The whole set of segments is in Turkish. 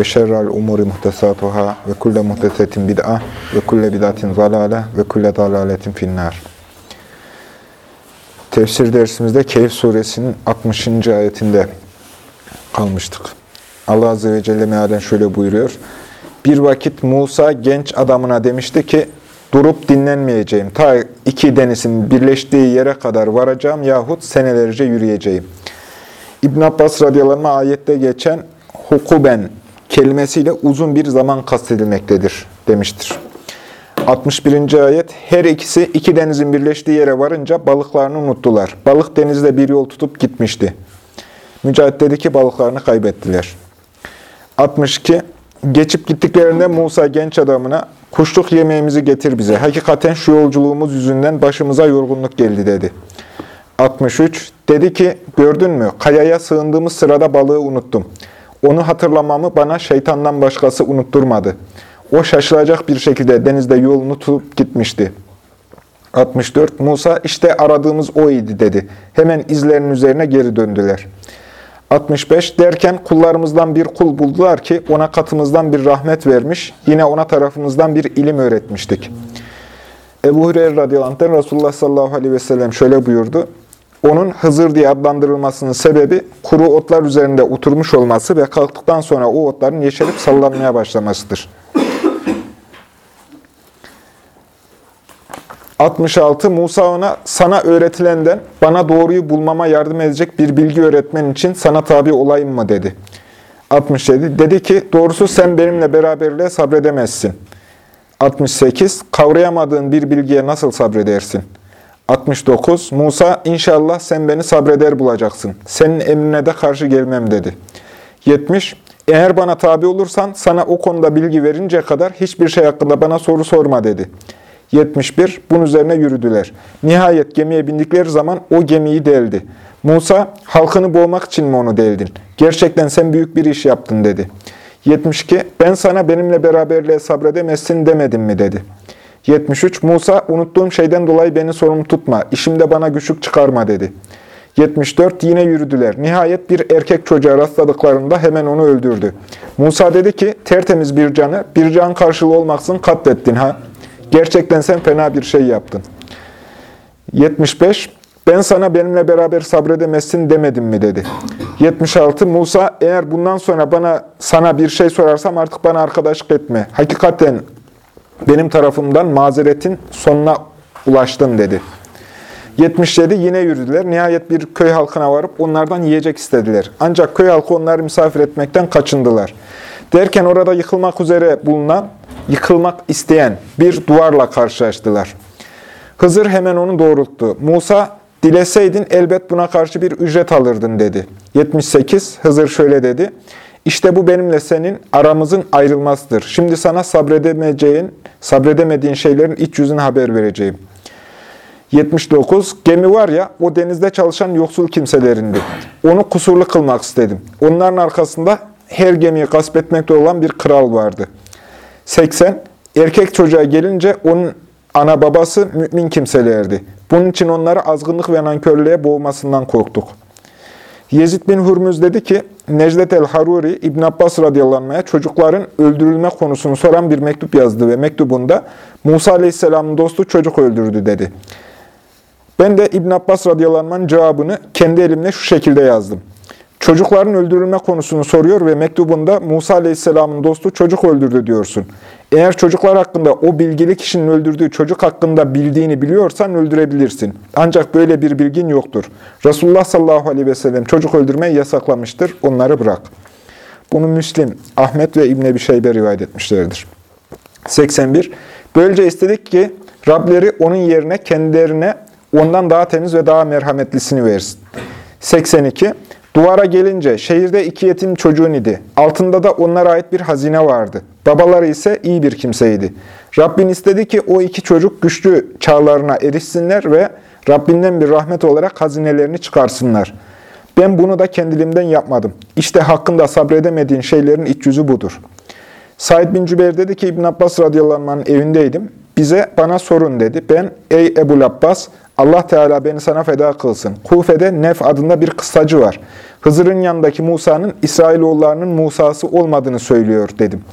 ve şerrel umuri muhtesatuhâ ve kulle muhtesetin bid'a ve kulle bid'atin zalâle ve kulle dalâletin finnâr. Tefsir dersimizde Kehf suresinin 60. ayetinde kalmıştık. Allah Azze ve Celle mealen şöyle buyuruyor. Bir vakit Musa genç adamına demişti ki, durup dinlenmeyeceğim. Ta iki denizin birleştiği yere kadar varacağım yahut senelerce yürüyeceğim. İbn Abbas radıyallahu anh ayette geçen hukuben kelimesiyle uzun bir zaman kastedilmektedir demiştir. 61. ayet Her ikisi iki denizin birleştiği yere varınca balıklarını unuttular. Balık denizde bir yol tutup gitmişti. Mücahit dedi ki balıklarını kaybettiler. 62. Geçip gittiklerinde Musa genç adamına kuşluk yemeğimizi getir bize. Hakikaten şu yolculuğumuz yüzünden başımıza yorgunluk geldi dedi. 63. Dedi ki gördün mü kayaya sığındığımız sırada balığı unuttum. Onu hatırlamamı bana şeytandan başkası unutturmadı. O şaşılacak bir şekilde denizde yolunu tutup gitmişti. 64. Musa işte aradığımız o idi dedi. Hemen izlerinin üzerine geri döndüler. 65 derken kullarımızdan bir kul buldular ki ona katımızdan bir rahmet vermiş, yine ona tarafımızdan bir ilim öğretmiştik. Ebu Hureyre radıyallahu anh'ten Resulullah sallallahu aleyhi ve sellem şöyle buyurdu. Onun Hızır diye adlandırılmasının sebebi kuru otlar üzerinde oturmuş olması ve kalktıktan sonra o otların yeşerip sallanmaya başlamasıdır. 66 Musa ona sana öğretilenden bana doğruyu bulmama yardım edecek bir bilgi öğretmen için sana tabi olayım mı dedi. 67 dedi ki doğrusu sen benimle beraberliğe sabredemezsin. 68 kavrayamadığın bir bilgiye nasıl sabredersin? 69 Musa inşallah sen beni sabreder bulacaksın. Senin emrine de karşı gelmem dedi. 70 eğer bana tabi olursan sana o konuda bilgi verinceye kadar hiçbir şey hakkında bana soru sorma dedi. 71. Bunun üzerine yürüdüler. Nihayet gemiye bindikleri zaman o gemiyi deldi. Musa, halkını boğmak için mi onu deldin? Gerçekten sen büyük bir iş yaptın dedi. 72. Ben sana benimle beraberliğe sabredemezsin demedim mi dedi. 73. Musa, unuttuğum şeyden dolayı beni sorumlu tutma, işimde bana güçlük çıkarma dedi. 74. Yine yürüdüler. Nihayet bir erkek çocuğa rastladıklarında hemen onu öldürdü. Musa dedi ki, tertemiz bir canı, bir can karşılığı olmaksın katlettin ha. Gerçekten sen fena bir şey yaptın. 75. Ben sana benimle beraber sabredemezsin demedim mi dedi. 76. Musa eğer bundan sonra bana sana bir şey sorarsam artık bana arkadaşlık etme. Hakikaten benim tarafımdan mazeretin sonuna ulaştın dedi. 77 yine yürüdüler. Nihayet bir köy halkına varıp onlardan yiyecek istediler. Ancak köy halkı onları misafir etmekten kaçındılar. Derken orada yıkılmak üzere bulunan, yıkılmak isteyen bir duvarla karşılaştılar. Hızır hemen onu doğrulttu. Musa, dileseydin elbet buna karşı bir ücret alırdın dedi. 78 Hızır şöyle dedi. İşte bu benimle senin aramızın ayrılmasıdır. Şimdi sana sabredemeyeceğin, sabredemediğin şeylerin iç yüzünü haber vereceğim. 79. Gemi var ya, o denizde çalışan yoksul kimselerindi. Onu kusurlu kılmak istedim. Onların arkasında her gemiyi gasp etmekte olan bir kral vardı. 80. Erkek çocuğa gelince onun ana babası mümin kimselerdi. Bunun için onları azgınlık ve nankörlüğe boğmasından korktuk. Yezid bin Hürmüz dedi ki, Necdet el-Haruri İbn Abbas radıyallahu çocukların öldürülme konusunu soran bir mektup yazdı ve mektubunda Musa aleyhisselamın dostu çocuk öldürdü dedi. Ben de İbn Abbas radıyallahu cevabını kendi elimle şu şekilde yazdım. Çocukların öldürülme konusunu soruyor ve mektubunda Musa aleyhisselamın dostu çocuk öldürdü diyorsun. Eğer çocuklar hakkında o bilgili kişinin öldürdüğü çocuk hakkında bildiğini biliyorsan öldürebilirsin. Ancak böyle bir bilgin yoktur. Resulullah sallallahu aleyhi ve sellem çocuk öldürmeyi yasaklamıştır. Onları bırak. Bunu Müslim, Ahmet ve İbn-i Şeybe rivayet etmişlerdir. 81. Böylece istedik ki Rableri onun yerine kendilerine ondan daha temiz ve daha merhametlisini versin. 82. Duvara gelince şehirde iki yetim çocuğun idi. Altında da onlara ait bir hazine vardı. Babaları ise iyi bir kimseydi. Rabbin istedi ki o iki çocuk güçlü çağlarına erişsinler ve Rabbinden bir rahmet olarak hazinelerini çıkarsınlar. Ben bunu da kendiliğimden yapmadım. İşte hakkında sabredemediğin şeylerin iç yüzü budur. Said bin Cübeyr dedi ki İbn Abbas radıyallahu anh'ın evindeydim. Bize bana sorun dedi. Ben ey Ebu Abbas Allah Teala beni sana feda kılsın. Kufe'de Nef adında bir kıssacı var. Hızır'ın yanındaki Musa'nın İsrailoğullarının Musa'sı olmadığını söylüyor dedim.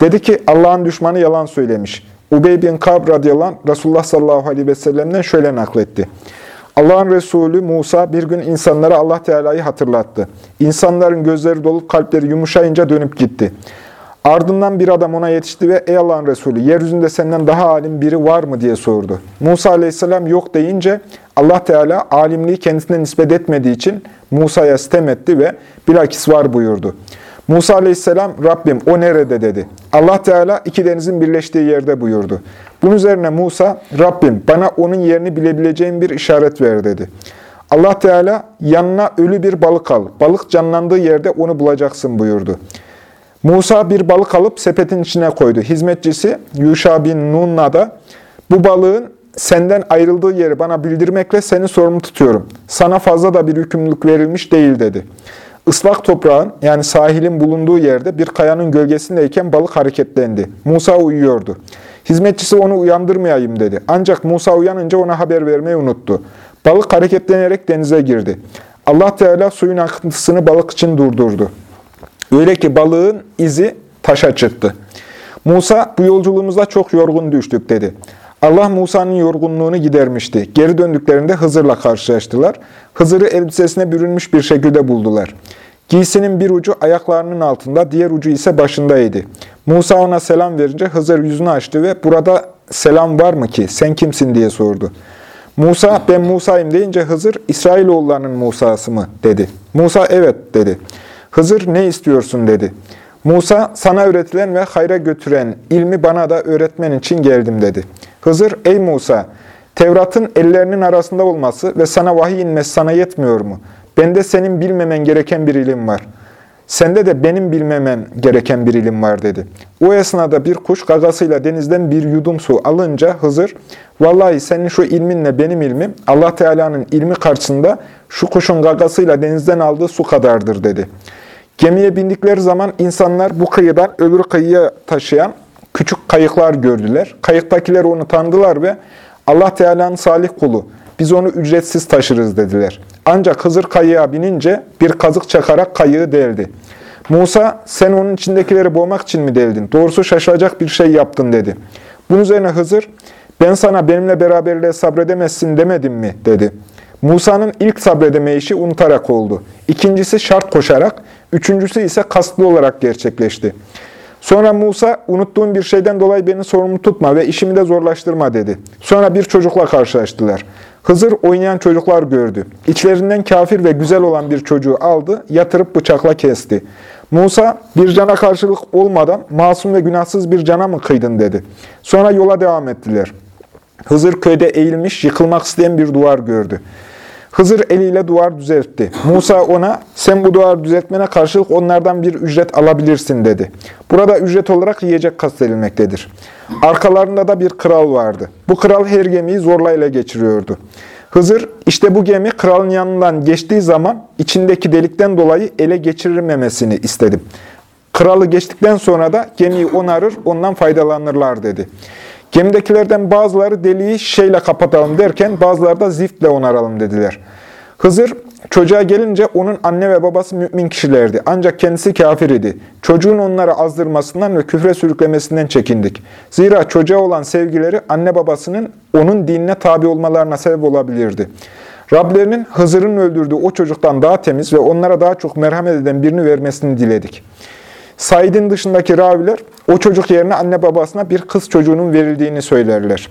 Dedi ki Allah'ın düşmanı yalan söylemiş. Ubey bin Kab radıyallahu anh, Resulullah sallallahu aleyhi ve sellem'den şöyle nakletti. Allah'ın Resulü Musa bir gün insanlara Allah Teala'yı hatırlattı. İnsanların gözleri dolup kalpleri yumuşayınca dönüp gitti. Ardından bir adam ona yetişti ve ey Allah'ın Resulü yeryüzünde senden daha alim biri var mı diye sordu. Musa aleyhisselam yok deyince Allah Teala alimliği kendisine nispet etmediği için Musa'ya sitem etti ve bilakis var buyurdu. Musa aleyhisselam Rabbim o nerede dedi. Allah Teala iki denizin birleştiği yerde buyurdu. Bunun üzerine Musa Rabbim bana onun yerini bilebileceğim bir işaret ver dedi. Allah Teala yanına ölü bir balık al. Balık canlandığı yerde onu bulacaksın buyurdu. Musa bir balık alıp sepetin içine koydu. Hizmetçisi Yuşa bin Nun'la da bu balığın senden ayrıldığı yeri bana bildirmekle seni sorumlu tutuyorum. Sana fazla da bir yükümlülük verilmiş değil dedi. Islak toprağın yani sahilin bulunduğu yerde bir kayanın gölgesindeyken balık hareketlendi. Musa uyuyordu. Hizmetçisi onu uyandırmayayım dedi. Ancak Musa uyanınca ona haber vermeyi unuttu. Balık hareketlenerek denize girdi. Allah Teala suyun akıntısını balık için durdurdu. Öyle ki balığın izi taşa çıktı. Musa bu yolculuğumuzda çok yorgun düştük dedi. Allah Musa'nın yorgunluğunu gidermişti. Geri döndüklerinde Hızır'la karşılaştılar. Hızır'ı elbisesine bürünmüş bir şekilde buldular. Giysinin bir ucu ayaklarının altında, diğer ucu ise başındaydı. Musa ona selam verince Hızır yüzünü açtı ve burada selam var mı ki, sen kimsin diye sordu. Musa, ben Musa'yım deyince Hızır, İsrailoğullarının Musa'sı mı dedi. Musa, evet dedi. Hızır, ne istiyorsun dedi. Musa, sana öğretilen ve hayra götüren ilmi bana da öğretmen için geldim dedi. Hızır, ey Musa, Tevrat'ın ellerinin arasında olması ve sana vahiy inmesi sana yetmiyor mu? Bende senin bilmemen gereken bir ilim var. Sende de benim bilmemem gereken bir ilim var dedi. O esnada bir kuş gagasıyla denizden bir yudum su alınca Hızır, vallahi senin şu ilminle benim ilmim Allah Teala'nın ilmi karşısında şu kuşun gagasıyla denizden aldığı su kadardır dedi. Gemiye bindikleri zaman insanlar bu kıyıdan öbür kıyıya taşıyan küçük kayıklar gördüler. Kayıktakiler onu tanıdılar ve Allah Teala'nın salih kulu, biz onu ücretsiz taşırız dediler. Ancak Hızır kayığa binince bir kazık çakarak kayığı deldi. Musa, sen onun içindekileri boğmak için mi deldin? Doğrusu şaşılacak bir şey yaptın dedi. Bunun üzerine Hızır, ben sana benimle beraberliğe sabredemezsin demedim mi? dedi. Musa'nın ilk sabredeme işi unutarak oldu. İkincisi şart koşarak, üçüncüsü ise kasıtlı olarak gerçekleşti. Sonra Musa, unuttuğun bir şeyden dolayı beni sorumlu tutma ve işimi de zorlaştırma dedi. Sonra bir çocukla karşılaştılar. Hızır oynayan çocuklar gördü. İçlerinden kafir ve güzel olan bir çocuğu aldı, yatırıp bıçakla kesti. Musa, bir cana karşılık olmadan masum ve günahsız bir cana mı kıydın dedi. Sonra yola devam ettiler. Hızır köyde eğilmiş, yıkılmak isteyen bir duvar gördü. Hızır eliyle duvar düzeltti. Musa ona, sen bu duvar düzeltmene karşılık onlardan bir ücret alabilirsin dedi. Burada ücret olarak yiyecek kastedilmektedir. Arkalarında da bir kral vardı. Bu kral her gemiyi zorla ele geçiriyordu. Hızır, işte bu gemi kralın yanından geçtiği zaman içindeki delikten dolayı ele geçirilmemesini istedim. Kralı geçtikten sonra da gemiyi onarır, ondan faydalanırlar dedi. Gemidekilerden bazıları deliği şişeyle kapatalım derken bazıları da ziftle onaralım dediler. Hızır çocuğa gelince onun anne ve babası mümin kişilerdi. Ancak kendisi kafir idi. Çocuğun onları azdırmasından ve küfre sürüklemesinden çekindik. Zira çocuğa olan sevgileri anne babasının onun dinine tabi olmalarına sebep olabilirdi. Rablerinin Hızır'ın öldürdüğü o çocuktan daha temiz ve onlara daha çok merhamet eden birini vermesini diledik. Said'in dışındaki raviler o çocuk yerine anne babasına bir kız çocuğunun verildiğini söylerler.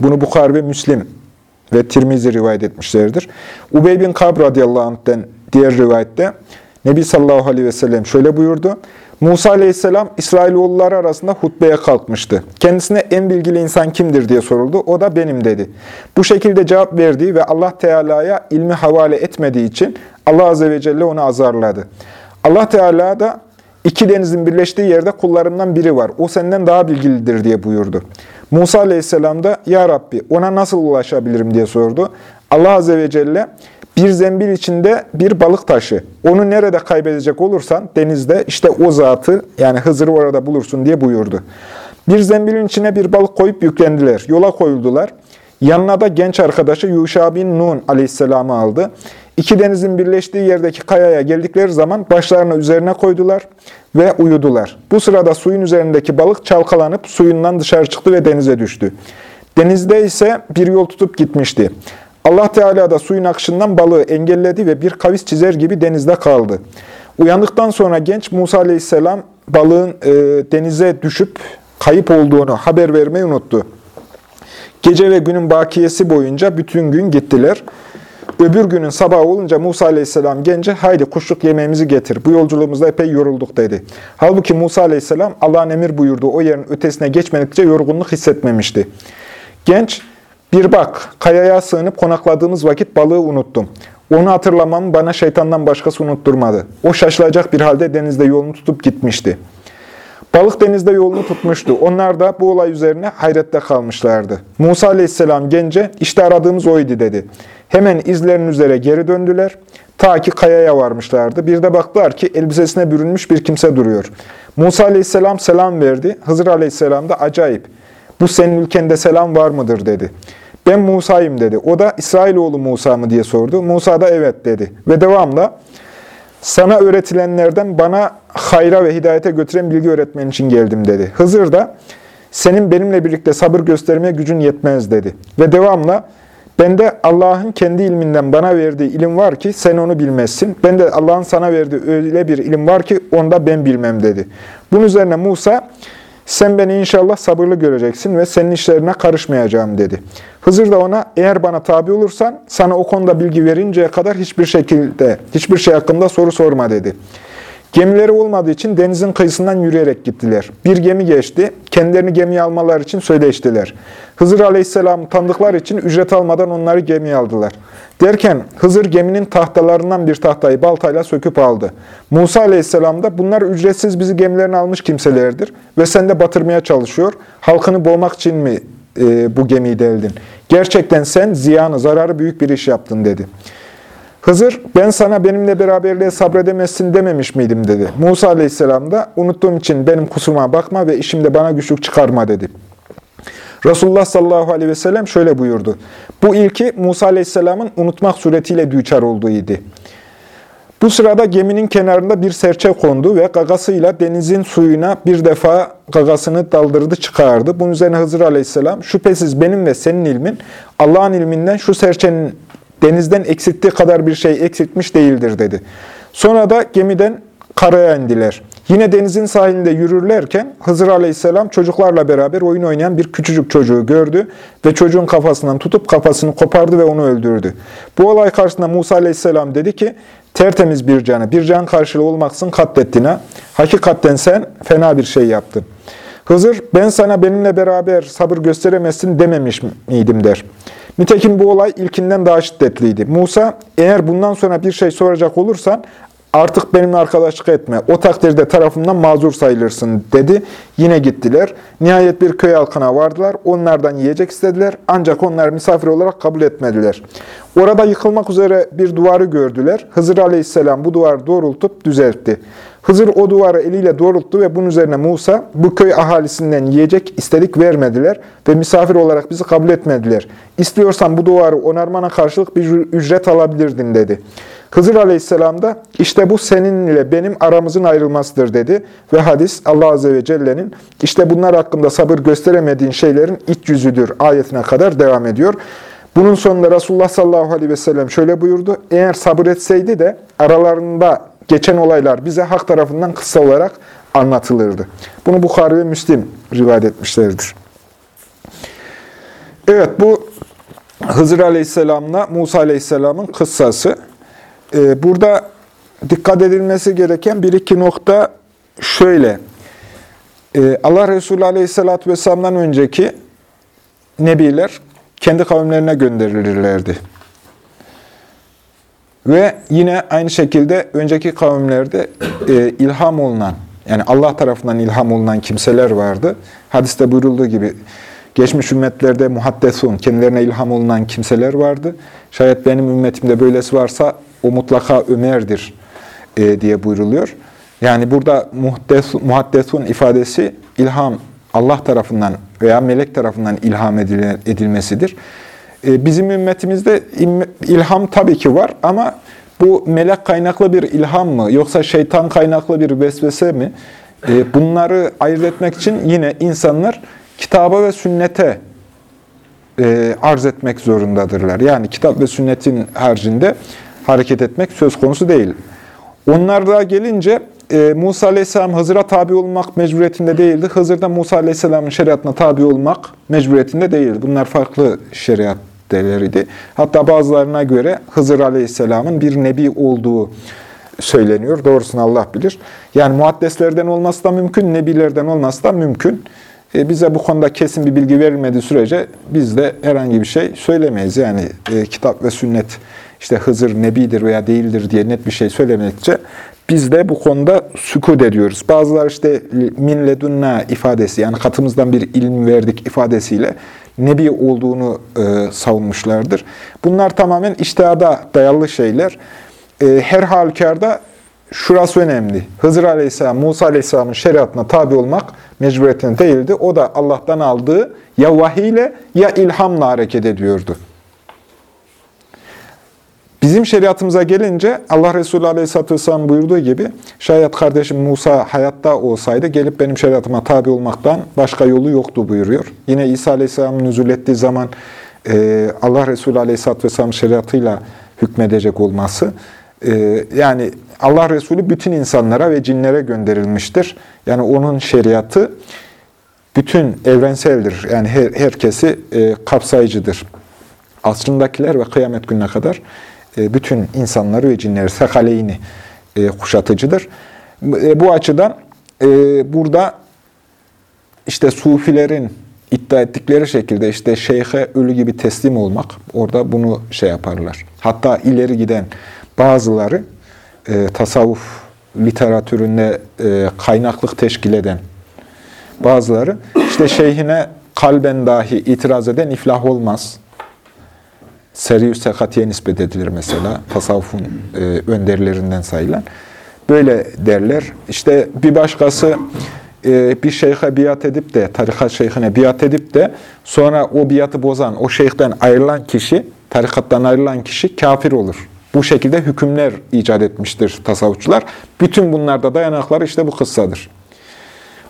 Bunu Bukhar ve Müslim ve Tirmizi rivayet etmişlerdir. Ubey bin Kab radıyallahu anh'den diğer rivayette Nebi sallallahu aleyhi ve sellem şöyle buyurdu. Musa aleyhisselam İsrailoğulları arasında hutbeye kalkmıştı. Kendisine en bilgili insan kimdir diye soruldu. O da benim dedi. Bu şekilde cevap verdiği ve Allah Teala'ya ilmi havale etmediği için Allah Azze ve Celle onu azarladı. Allah Teala da iki denizin birleştiği yerde kullarımdan biri var. O senden daha bilgilidir diye buyurdu. Musa aleyhisselam da Ya Rabbi ona nasıl ulaşabilirim diye sordu. Allah Azze ve Celle bir zembil içinde bir balık taşı. Onu nerede kaybedecek olursan denizde işte o zatı yani Hızır'ı orada bulursun diye buyurdu. Bir zembilin içine bir balık koyup yüklendiler. Yola koyuldular. Yanına da genç arkadaşı Yuşa bin Nun aleyhisselamı aldı. İki denizin birleştiği yerdeki kayaya geldikleri zaman başlarını üzerine koydular ve uyudular. Bu sırada suyun üzerindeki balık çalkalanıp suyundan dışarı çıktı ve denize düştü. Denizde ise bir yol tutup gitmişti. Allah Teala da suyun akışından balığı engelledi ve bir kavis çizer gibi denizde kaldı. Uyandıktan sonra genç Musa aleyhisselam balığın e, denize düşüp kayıp olduğunu haber vermeyi unuttu. Gece ve günün bakiyesi boyunca bütün gün gittiler. Öbür günün sabahı olunca Musa aleyhisselam gence haydi kuşluk yemeğimizi getir. Bu yolculuğumuzda epey yorulduk dedi. Halbuki Musa aleyhisselam Allah'ın emir buyurduğu o yerin ötesine geçmedikçe yorgunluk hissetmemişti. Genç bir bak kayaya sığınıp konakladığımız vakit balığı unuttum. Onu hatırlamamı bana şeytandan başkası unutturmadı. O şaşılacak bir halde denizde yolunu tutup gitmişti. Balık denizde yolunu tutmuştu. Onlar da bu olay üzerine hayrette kalmışlardı. Musa aleyhisselam gence işte aradığımız oydu dedi. Hemen izlerinin üzere geri döndüler. Ta ki kayaya varmışlardı. Bir de baktılar ki elbisesine bürünmüş bir kimse duruyor. Musa aleyhisselam selam verdi. Hızır aleyhisselam da acayip. Bu senin ülkende selam var mıdır dedi. Ben Musa'yım dedi. O da İsrailoğlu Musa mı diye sordu. Musa da evet dedi. Ve devamla sana öğretilenlerden bana hayra ve hidayete götüren bilgi öğretmen için geldim dedi. Hızır da senin benimle birlikte sabır göstermeye gücün yetmez dedi. Ve devamla bende Allah'ın kendi ilminden bana verdiği ilim var ki sen onu bilmezsin. Ben de Allah'ın sana verdiği öyle bir ilim var ki onu da ben bilmem dedi. Bunun üzerine Musa sen beni inşallah sabırlı göreceksin ve senin işlerine karışmayacağım dedi. Hızır da ona eğer bana tabi olursan sana o konuda bilgi verinceye kadar hiçbir şekilde, hiçbir şey hakkında soru sorma dedi. Gemileri olmadığı için denizin kıyısından yürüyerek gittiler. Bir gemi geçti, kendilerini gemiye almalar için söyleştiler. Hızır aleyhisselam tanıdıklar için ücret almadan onları gemiye aldılar. Derken Hızır geminin tahtalarından bir tahtayı baltayla söküp aldı. Musa aleyhisselam da bunlar ücretsiz bizi gemilerine almış kimselerdir ve sen de batırmaya çalışıyor. Halkını boğmak için mi e, bu gemiyi deldin? Gerçekten sen ziyanı, zararı büyük bir iş yaptın dedi. Hızır, ben sana benimle beraberliğe sabredemezsin dememiş miydim dedi. Musa aleyhisselam da unuttuğum için benim kusuruma bakma ve işimde bana güçlük çıkarma dedi. Resulullah sallallahu aleyhi ve sellem şöyle buyurdu. Bu ilki Musa aleyhisselamın unutmak suretiyle düçar olduğuydu. Bu sırada geminin kenarında bir serçe kondu ve gagasıyla denizin suyuna bir defa gagasını daldırdı çıkardı. Bunun üzerine Hızır aleyhisselam şüphesiz benim ve senin ilmin Allah'ın ilminden şu serçenin denizden eksilttiği kadar bir şey eksiltmiş değildir dedi. Sonra da gemiden karaya indiler. Yine denizin sahilinde yürürlerken Hızır Aleyhisselam çocuklarla beraber oyun oynayan bir küçücük çocuğu gördü ve çocuğun kafasından tutup kafasını kopardı ve onu öldürdü. Bu olay karşısında Musa Aleyhisselam dedi ki, tertemiz bir canı, bir can karşılığı olmaksın katlettiğine, hakikatten sen fena bir şey yaptın. Hızır, ben sana benimle beraber sabır gösteremezsin dememiş miydim der. Nitekim bu olay ilkinden daha şiddetliydi. Musa, eğer bundan sonra bir şey soracak olursan artık benimle arkadaşlık etme. O takdirde tarafımdan mazur sayılırsın dedi. Yine gittiler. Nihayet bir köy halkına vardılar. Onlardan yiyecek istediler. Ancak onlar misafir olarak kabul etmediler. Orada yıkılmak üzere bir duvarı gördüler. Hızır aleyhisselam bu duvarı doğrultup düzeltti. Hızır o duvarı eliyle doğrulttu ve bunun üzerine Musa, bu köy ahalisinden yiyecek istedik vermediler ve misafir olarak bizi kabul etmediler. İstiyorsan bu duvarı onarmana karşılık bir ücret alabilirdin dedi. Hızır aleyhisselam da işte bu seninle benim aramızın ayrılmasıdır dedi. Ve hadis Allah Azze ve Celle'nin işte bunlar hakkında sabır gösteremediğin şeylerin iç yüzüdür ayetine kadar devam ediyor. Bunun sonunda Resulullah sallallahu aleyhi ve sellem şöyle buyurdu. Eğer sabır etseydi de aralarında geçen olaylar bize hak tarafından kısa olarak anlatılırdı. Bunu Bukhari ve Müslim rivayet etmişlerdir. Evet bu Hızır Aleyhisselam'la Musa Aleyhisselam'ın kıssası. Ee, burada dikkat edilmesi gereken bir iki nokta şöyle. Ee, Allah Resulü Aleyhisselatü Vesselam'dan önceki nebiler kendi kavimlerine gönderilirlerdi. Ve yine aynı şekilde önceki kavimlerde e, ilham olunan, yani Allah tarafından ilham olunan kimseler vardı. Hadiste buyurulduğu gibi geçmiş ümmetlerde muhaddesun, kendilerine ilham olunan kimseler vardı. Şayet benim ümmetimde böylesi varsa o mutlaka Ömer'dir e, diye buyruluyor. Yani burada muhaddes, muhaddesun ifadesi ilham Allah tarafından veya melek tarafından ilham edilmesidir. E, bizim ümmetimizde ilham tabii ki var ama bu melek kaynaklı bir ilham mı yoksa şeytan kaynaklı bir vesvese mi? E, bunları ayırt etmek için yine insanlar kitaba ve sünnete e, arz etmek zorundadırlar. Yani kitap ve sünnetin haricinde hareket etmek söz konusu değil. Onlar da gelince Musa Aleyhisselam Hızır'a tabi olmak mecburiyetinde değildi. Hızır da Musa Aleyhisselam'ın şeriatına tabi olmak mecburiyetinde değildi. Bunlar farklı şeriat deleriydi. Hatta bazılarına göre Hızır Aleyhisselam'ın bir nebi olduğu söyleniyor. Doğrusunu Allah bilir. Yani muhaddeslerden olması da mümkün, nebilerden olması da mümkün. E, bize bu konuda kesin bir bilgi verilmediği sürece biz de herhangi bir şey söylemeyiz. Yani e, kitap ve sünnet işte Hızır nebidir veya değildir diye net bir şey söylemedikçe biz de bu konuda sükut ediyoruz. Bazılar işte min ledunna ifadesi yani katımızdan bir ilim verdik ifadesiyle nebi olduğunu e, savunmuşlardır. Bunlar tamamen iştihada dayalı şeyler. E, her halükarda şurası önemli. Hızır Aleyhisselam, Musa Aleyhisselam'ın şeriatına tabi olmak mecburiyetinde değildi. O da Allah'tan aldığı ya vahiyle ya ilhamla hareket ediyordu. Bizim şeriatımıza gelince Allah Resulü Aleyhisselatü Vesselam buyurduğu gibi şayet kardeşim Musa hayatta olsaydı gelip benim şeriatıma tabi olmaktan başka yolu yoktu buyuruyor. Yine İsa Aleyhisselam'ın nüzul ettiği zaman e, Allah Resulü Aleyhisselatü Vesselam şeriatıyla hükmedecek olması e, yani Allah Resulü bütün insanlara ve cinlere gönderilmiştir. Yani onun şeriatı bütün evrenseldir. Yani her, herkesi e, kapsayıcıdır. Asrındakiler ve kıyamet gününe kadar bütün insanları ve cinleri, sekaleyni e, kuşatıcıdır. E, bu açıdan burada işte sufilerin iddia ettikleri şekilde işte şeyhe ölü gibi teslim olmak, orada bunu şey yaparlar. Hatta ileri giden bazıları tasavvuf literatüründe kaynaklık teşkil eden bazıları işte şeyhine kalben dahi itiraz eden iflah olmaz Seri-i Sekatiye nispet edilir mesela. Tasavvufun e, önderlerinden sayılan. Böyle derler. İşte bir başkası e, bir şeyhe biat edip de, tarikat şeyhine biat edip de sonra o biatı bozan, o şeyhten ayrılan kişi, tarikattan ayrılan kişi kafir olur. Bu şekilde hükümler icat etmiştir tasavvufçular. Bütün bunlarda dayanakları işte bu kıssadır.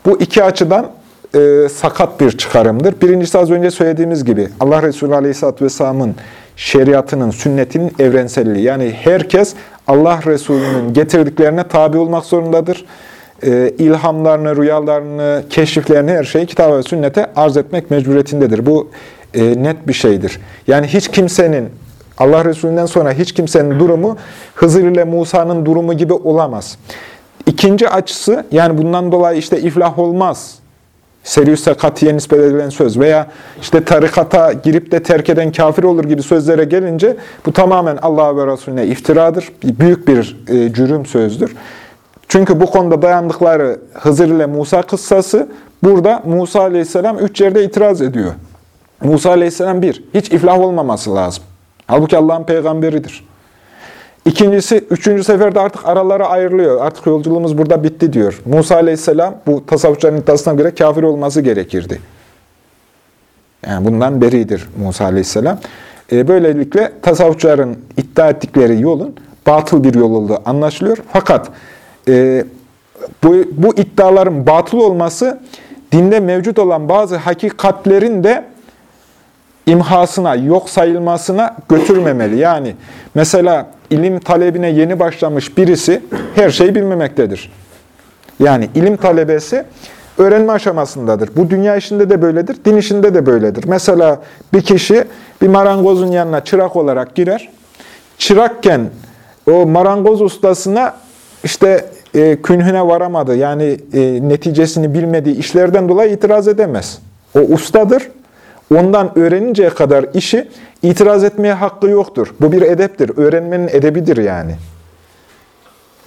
Bu iki açıdan e, sakat bir çıkarımdır. Birincisi az önce söylediğimiz gibi Allah Resulü Aleyhisselatü Vesselam'ın şeriatının, sünnetinin evrenselliği. Yani herkes Allah Resulü'nün getirdiklerine tabi olmak zorundadır. Ee, ilhamlarını, rüyalarını, keşiflerini, her şeyi kitap ve sünnete arz etmek mecburiyetindedir. Bu e, net bir şeydir. Yani hiç kimsenin, Allah Resulü'nden sonra hiç kimsenin durumu Hızır ile Musa'nın durumu gibi olamaz. İkinci açısı, yani bundan dolayı işte iflah olmaz Seriüse katiye nispet edilen söz veya işte tarikata girip de terk eden kafir olur gibi sözlere gelince bu tamamen Allah ve Resulüne iftiradır. Büyük bir e, cürüm sözdür. Çünkü bu konuda dayandıkları Hızır ile Musa kıssası burada Musa aleyhisselam üç yerde itiraz ediyor. Musa aleyhisselam bir, hiç iflah olmaması lazım. Halbuki Allah'ın peygamberidir. İkincisi, üçüncü seferde artık aralara ayrılıyor. Artık yolculuğumuz burada bitti diyor. Musa aleyhisselam bu tasavvufçuların iddiasına göre kafir olması gerekirdi. Yani bundan beridir Musa aleyhisselam. E, böylelikle tasavvufçuların iddia ettikleri yolun batıl bir yol olduğu anlaşılıyor. Fakat e, bu, bu iddiaların batıl olması dinde mevcut olan bazı hakikatlerin de imhasına, yok sayılmasına götürmemeli. Yani mesela ilim talebine yeni başlamış birisi her şeyi bilmemektedir. Yani ilim talebesi öğrenme aşamasındadır. Bu dünya işinde de böyledir, din işinde de böyledir. Mesela bir kişi bir marangozun yanına çırak olarak girer. Çırakken o marangoz ustasına işte e, künhüne varamadı, yani e, neticesini bilmediği işlerden dolayı itiraz edemez. O ustadır. Ondan öğreninceye kadar işi itiraz etmeye hakkı yoktur. Bu bir edeptir. Öğrenmenin edebidir yani.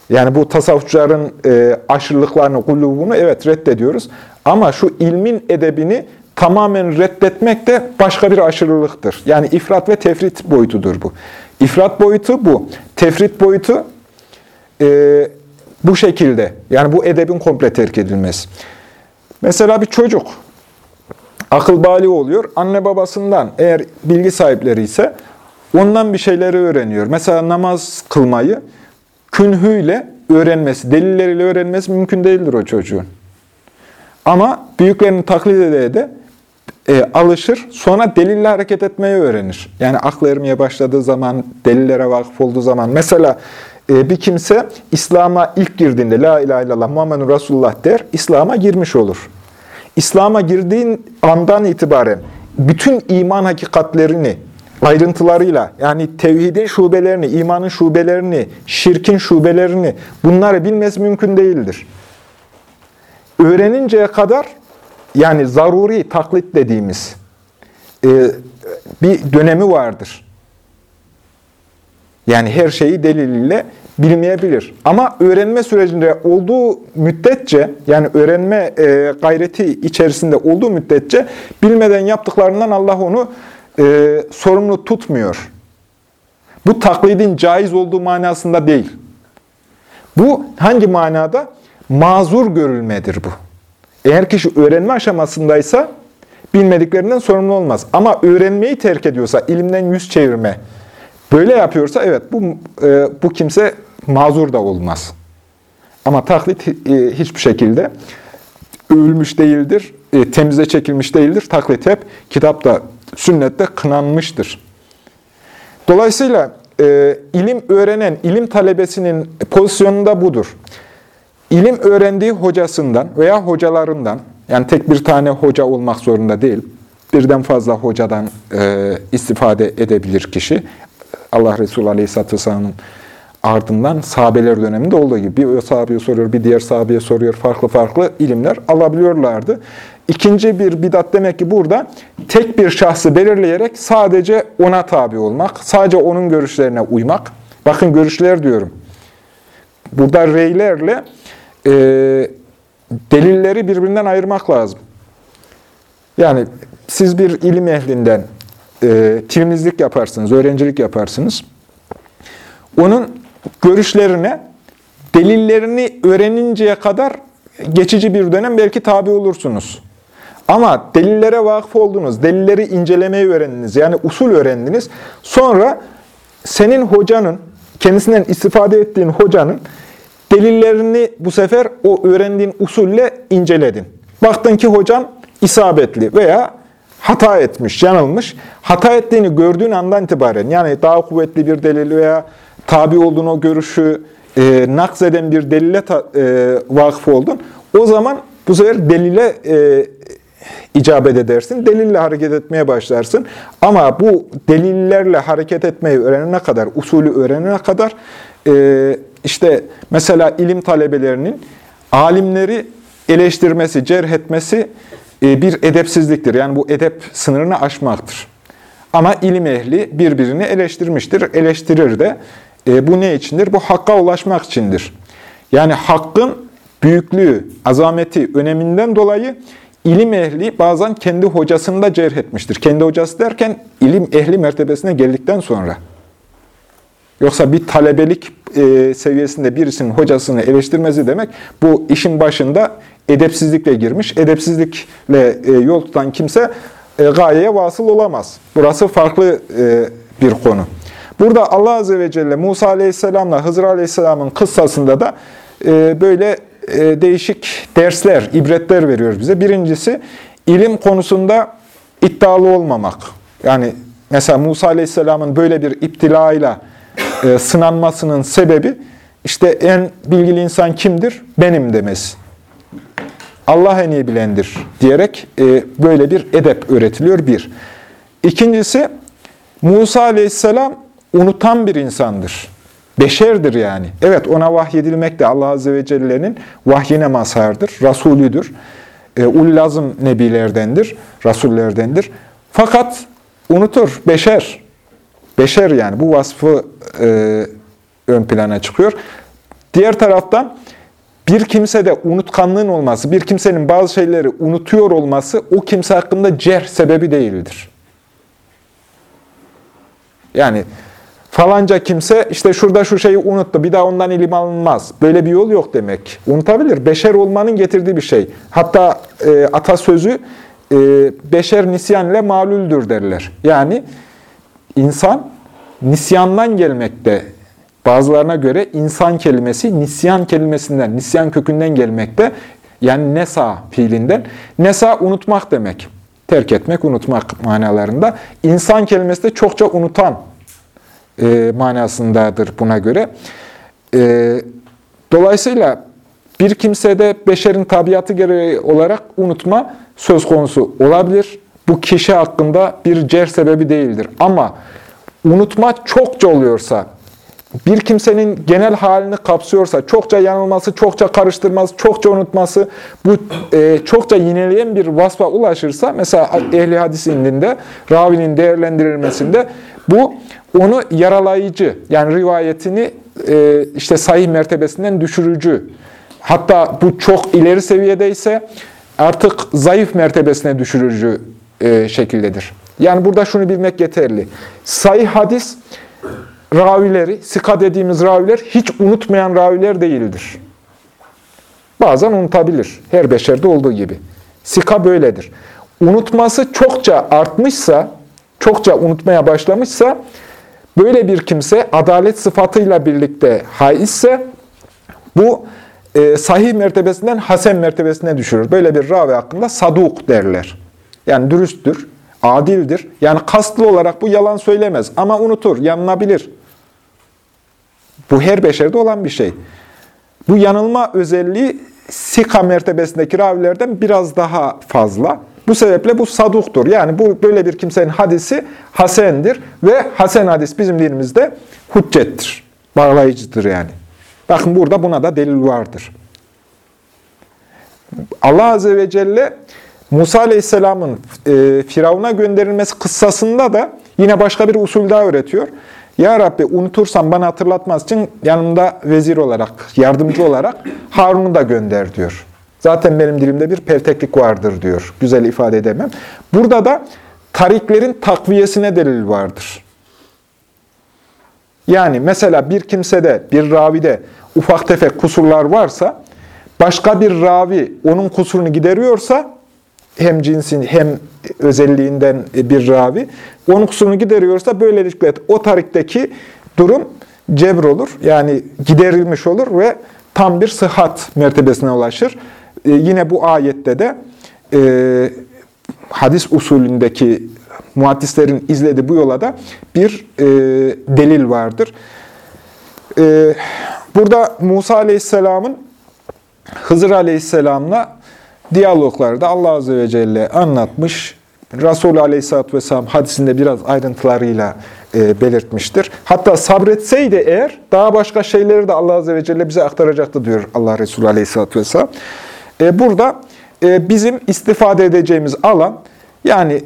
Yani bu tasavvufçuların e, aşırılıklarını, kulluğunu evet reddediyoruz. Ama şu ilmin edebini tamamen reddetmek de başka bir aşırılıktır. Yani ifrat ve tefrit boyutudur bu. İfrat boyutu bu. Tefrit boyutu e, bu şekilde. Yani bu edebin komple terk edilmesi. Mesela bir çocuk akıl bali oluyor. Anne babasından eğer bilgi sahipleri ise ondan bir şeyleri öğreniyor. Mesela namaz kılmayı künhüyle öğrenmesi, delilleriyle öğrenmesi mümkün değildir o çocuğun. Ama büyüklerini taklit ede de e, alışır, sonra delille hareket etmeyi öğrenir. Yani aklı ermeye başladığı zaman, delillere vakıf olduğu zaman. Mesela e, bir kimse İslam'a ilk girdiğinde, La ilahe illallah Muhammedun Resulullah der, İslam'a girmiş olur. İslam'a girdiğin andan itibaren bütün iman hakikatlerini, ayrıntılarıyla yani tevhidin şubelerini, imanın şubelerini, şirkin şubelerini bunları bilmesi mümkün değildir. Öğreninceye kadar yani zaruri taklit dediğimiz e, bir dönemi vardır. Yani her şeyi deliliyle bilmeyebilir. Ama öğrenme sürecinde olduğu müddetçe, yani öğrenme e, gayreti içerisinde olduğu müddetçe bilmeden yaptıklarından Allah onu e, sorumlu tutmuyor. Bu taklidin caiz olduğu manasında değil. Bu hangi manada? Mazur görülmedir bu. Eğer kişi öğrenme aşamasındaysa bilmediklerinden sorumlu olmaz. Ama öğrenmeyi terk ediyorsa, ilimden yüz çevirme, böyle yapıyorsa evet bu, e, bu kimse mazur da olmaz. Ama taklit e, hiçbir şekilde ölmüş değildir, e, temize çekilmiş değildir. Taklit hep kitapta, sünnette kınanmıştır. Dolayısıyla e, ilim öğrenen, ilim talebesinin pozisyonunda budur. İlim öğrendiği hocasından veya hocalarından, yani tek bir tane hoca olmak zorunda değil, birden fazla hocadan e, istifade edebilir kişi. Allah Resulü Aleyhisselatü Vesselam'ın ardından sahabeler döneminde olduğu gibi bir o sahabeye soruyor, bir diğer sahabeye soruyor, farklı farklı ilimler alabiliyorlardı. İkinci bir bidat demek ki burada tek bir şahsı belirleyerek sadece ona tabi olmak, sadece onun görüşlerine uymak. Bakın görüşler diyorum. Burada reylerle e, delilleri birbirinden ayırmak lazım. Yani siz bir ilim ehlinden e, timizlik yaparsınız, öğrencilik yaparsınız. Onun görüşlerine, delillerini öğreninceye kadar geçici bir dönem belki tabi olursunuz. Ama delillere vakıf oldunuz, delilleri incelemeyi öğrendiniz, yani usul öğrendiniz. Sonra senin hocanın, kendisinden istifade ettiğin hocanın delillerini bu sefer o öğrendiğin usulle inceledin. Baktın ki hocan isabetli veya hata etmiş, yanılmış. Hata ettiğini gördüğün andan itibaren, yani daha kuvvetli bir delil veya tabi olduğun o görüşü e, nakzeden bir delile ta, e, vakıf oldun. O zaman bu sefer delile e, icabet edersin. Delille hareket etmeye başlarsın. Ama bu delillerle hareket etmeyi öğrenene kadar, usulü öğrenene kadar e, işte mesela ilim talebelerinin alimleri eleştirmesi, cerh etmesi bir edepsizliktir. Yani bu edep sınırını aşmaktır. Ama ilim ehli birbirini eleştirmiştir, eleştirir de. E, bu ne içindir? Bu hakka ulaşmak içindir. Yani hakkın büyüklüğü, azameti, öneminden dolayı ilim ehli bazen kendi hocasını da cerh etmiştir. Kendi hocası derken ilim ehli mertebesine geldikten sonra. Yoksa bir talebelik e, seviyesinde birisinin hocasını eleştirmesi demek, bu işin başında edepsizlikle girmiş. Edepsizlikle e, yol tutan kimse e, gayeye vasıl olamaz. Burası farklı e, bir konu. Burada Allah Azze ve Celle Musa Aleyhisselam'la Hızır Aleyhisselam'ın kıssasında da e, böyle e, değişik dersler, ibretler veriyor bize. Birincisi ilim konusunda iddialı olmamak. Yani mesela Musa Aleyhisselam'ın böyle bir iptilayla e, sınanmasının sebebi işte en bilgili insan kimdir? Benim demesi. Allah en iyi bilendir diyerek e, böyle bir edep öğretiliyor bir. İkincisi Musa Aleyhisselam unutan bir insandır. Beşerdir yani. Evet ona vahyedilmek de Allah Azze ve Celle'nin vahyine mazhardır, Rasulüdür. E, Ullazım nebilerdendir, rasullerdendir. Fakat unutur, beşer. Beşer yani bu vasfı e, ön plana çıkıyor. Diğer taraftan bir kimsede unutkanlığın olması, bir kimsenin bazı şeyleri unutuyor olması o kimse hakkında cer sebebi değildir. Yani falanca kimse işte şurada şu şeyi unuttu, bir daha ondan ilim alınmaz. Böyle bir yol yok demek. Unutabilir. Beşer olmanın getirdiği bir şey. Hatta e, atasözü e, beşer nisyan ile malüldür derler. Yani insan nisyandan gelmekte. Bazılarına göre insan kelimesi nisyan kelimesinden, nisyan kökünden gelmekte. Yani nesa fiilinden. Nesa unutmak demek. Terk etmek, unutmak manalarında. İnsan kelimesi de çokça unutan e, manasındadır buna göre. E, dolayısıyla bir kimsede beşerin tabiatı gereği olarak unutma söz konusu olabilir. Bu kişi hakkında bir cer sebebi değildir. Ama unutma çokça oluyorsa, bir kimsenin genel halini kapsıyorsa, çokça yanılması, çokça karıştırması, çokça unutması, bu e, çokça yineleyen bir vasfa ulaşırsa, mesela ehli hadis indinde, ravinin değerlendirilmesinde bu onu yaralayıcı, yani rivayetini e, işte sahih mertebesinden düşürücü, hatta bu çok ileri seviyedeyse artık zayıf mertebesine düşürücü e, şekildedir. Yani burada şunu bilmek yeterli. Sahih hadis ravileri, sika dediğimiz raviler hiç unutmayan raviler değildir. Bazen unutabilir. Her beşerde olduğu gibi. Sika böyledir. Unutması çokça artmışsa, çokça unutmaya başlamışsa, böyle bir kimse adalet sıfatıyla birlikte haizse, bu e, sahih mertebesinden hasen mertebesine düşürür. Böyle bir ravi hakkında saduk derler. Yani dürüsttür, adildir. Yani kastlı olarak bu yalan söylemez ama unutur, yanılabilir. Bu her beşerde olan bir şey. Bu yanılma özelliği sika mertebesindeki ravilerden biraz daha fazla. Bu sebeple bu saduktur. Yani bu böyle bir kimsenin hadisi hasendir ve hasen hadis bizim dinimizde hüccettir. Bağlayıcıdır yani. Bakın burada buna da delil vardır. Allah Azze ve Celle Musa Aleyhisselam'ın e, Firavun'a gönderilmesi kıssasında da yine başka bir usul daha öğretiyor. Ya Rabbi unutursam bana hatırlatmaz için yanımda vezir olarak, yardımcı olarak Harun'u da gönder diyor. Zaten benim dilimde bir perteklik vardır diyor. Güzel ifade edemem. Burada da tariklerin takviyesine delil vardır. Yani mesela bir kimsede, bir ravide ufak tefek kusurlar varsa, başka bir ravi onun kusurunu gideriyorsa, hem cinsin hem özelliğinden bir ravi, onun kusurunu gideriyorsa böylelikle o tarikteki durum cebr olur. Yani giderilmiş olur ve tam bir sıhhat mertebesine ulaşır. Ee, yine bu ayette de e, hadis usulündeki muhaddislerin izlediği bu yola da bir e, delil vardır. E, burada Musa Aleyhisselam'ın Hızır Aleyhisselam'la diyaloglarda Allah Azze ve Celle anlatmış. Resulü Aleyhisselatü Vesselam hadisinde biraz ayrıntılarıyla e, belirtmiştir. Hatta sabretseydi eğer daha başka şeyleri de Allah Azze ve Celle bize aktaracaktı diyor Allah Resulü Aleyhisselatü Vesselam. E, burada e, bizim istifade edeceğimiz alan yani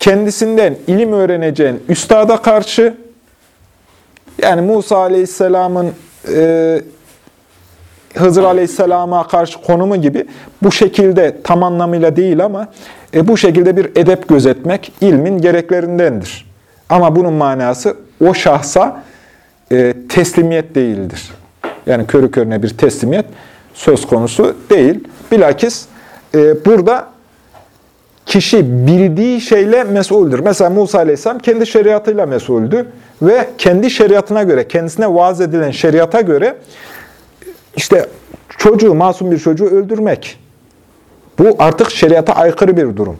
kendisinden ilim öğreneceğin üstada karşı yani Musa Aleyhisselam'ın e, Hızır Aleyhisselam'a karşı konumu gibi bu şekilde tam anlamıyla değil ama e, bu şekilde bir edep gözetmek ilmin gereklerindendir. Ama bunun manası o şahsa e, teslimiyet değildir. Yani körü körüne bir teslimiyet söz konusu değil. Bilakis e, burada kişi bildiği şeyle mesuldür. Mesela Musa Aleyhisselam kendi şeriatıyla mesuldü ve kendi şeriatına göre, kendisine vaaz edilen şeriata göre işte çocuğu, masum bir çocuğu öldürmek. Bu artık şeriata aykırı bir durum.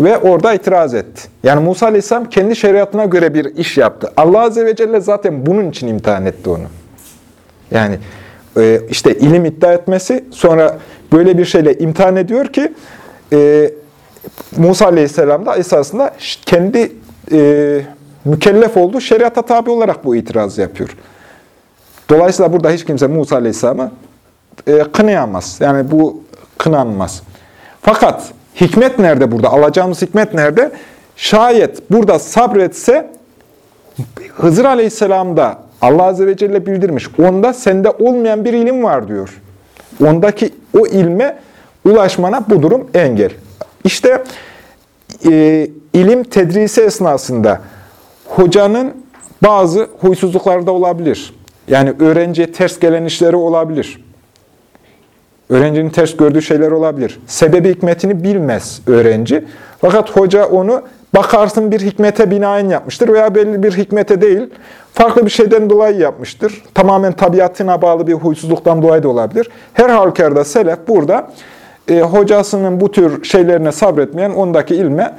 Ve orada itiraz etti. Yani Musa Aleyhisselam kendi şeriatına göre bir iş yaptı. Allah Azze ve Celle zaten bunun için imtihan etti onu. Yani e, işte ilim iddia etmesi, sonra böyle bir şeyle imtihan ediyor ki e, Musa Aleyhisselam da esasında kendi e, mükellef olduğu şeriata tabi olarak bu itiraz yapıyor. Dolayısıyla burada hiç kimse Musa Aleyhisselam'ı e, kınayamaz. Yani bu kınanmaz. Fakat hikmet nerede burada? Alacağımız hikmet nerede? Şayet burada sabretse Hızır Aleyhisselam da Allah Azze ve Celle bildirmiş. Onda sende olmayan bir ilim var diyor. Ondaki o ilme ulaşmana bu durum engel. İşte e, ilim tedrisi esnasında hocanın bazı huysuzlukları da olabilir. Yani öğrenciye ters gelen işleri olabilir. Öğrencinin ters gördüğü şeyler olabilir. Sebebi hikmetini bilmez öğrenci. Fakat hoca onu bakarsın bir hikmete binaen yapmıştır veya belli bir hikmete değil, farklı bir şeyden dolayı yapmıştır. Tamamen tabiatına bağlı bir huysuzluktan dolayı da olabilir. Her halükarda selef burada e, hocasının bu tür şeylerine sabretmeyen ondaki ilme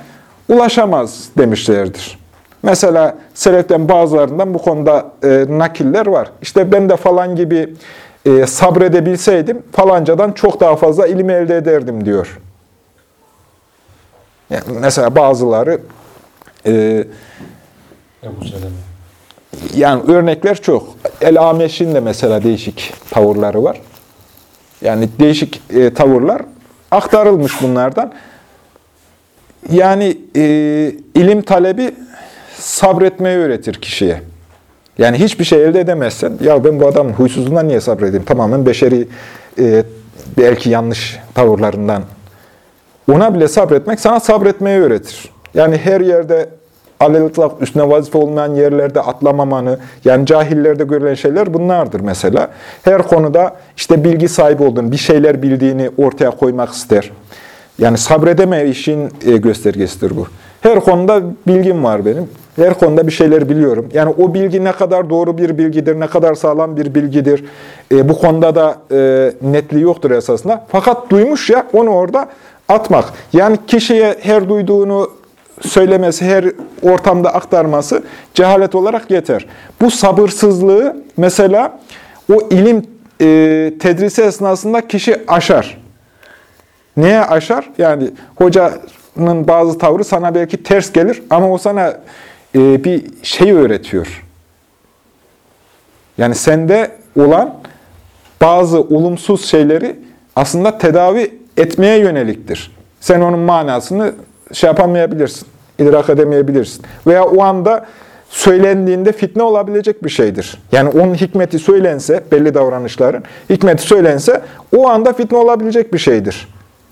ulaşamaz demişlerdir. Mesela seleften bazılarından bu konuda e, nakiller var. İşte ben de falan gibi e, sabredebilseydim falancadan çok daha fazla ilim elde ederdim diyor. Yani mesela bazıları e, Ebu Seleme. yani örnekler çok. El-Ameş'in de mesela değişik tavırları var. Yani değişik e, tavırlar aktarılmış bunlardan. Yani e, ilim talebi sabretmeyi öğretir kişiye. Yani hiçbir şey elde edemezsen, ya ben bu adamın huysuzluğundan niye sabredeyim? Tamamen beşeri, e, belki yanlış tavırlarından. Ona bile sabretmek sana sabretmeyi öğretir. Yani her yerde alelıtlak üstüne vazife olmayan yerlerde atlamamanı, yani cahillerde görülen şeyler bunlardır mesela. Her konuda işte bilgi sahibi olduğunu, bir şeyler bildiğini ortaya koymak ister. Yani sabredeme işin e, göstergesidir bu. Her konuda bilgim var benim. Her konuda bir şeyler biliyorum. Yani o bilgi ne kadar doğru bir bilgidir, ne kadar sağlam bir bilgidir. E, bu konuda da e, netliği yoktur esasında. Fakat duymuş ya onu orada atmak. Yani kişiye her duyduğunu söylemesi, her ortamda aktarması cehalet olarak yeter. Bu sabırsızlığı mesela o ilim e, tedrisi esnasında kişi aşar. Neye aşar? Yani hocanın bazı tavrı sana belki ters gelir ama o sana e, bir şey öğretiyor. Yani sende olan bazı olumsuz şeyleri aslında tedavi etmeye yöneliktir. Sen onun manasını şey yapamayabilirsin, idrak edemeyebilirsin. Veya o anda söylendiğinde fitne olabilecek bir şeydir. Yani onun hikmeti söylense, belli davranışların, hikmeti söylense o anda fitne olabilecek bir şeydir.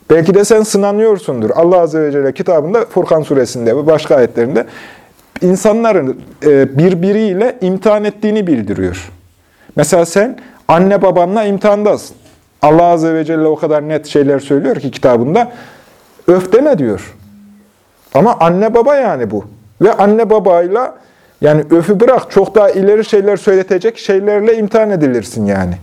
Belki de sen sınanıyorsundur. Allah Azze ve Celle kitabında Furkan suresinde ve başka ayetlerinde insanların e, birbiriyle imtihan ettiğini bildiriyor. Mesela sen anne babanla imtihandasın. Allah Azze ve Celle o kadar net şeyler söylüyor ki kitabında. Öf deme diyor. Ama anne baba yani bu. Ve anne babayla yani öfü bırak çok daha ileri şeyler söyletecek şeylerle imtihan edilirsin yani.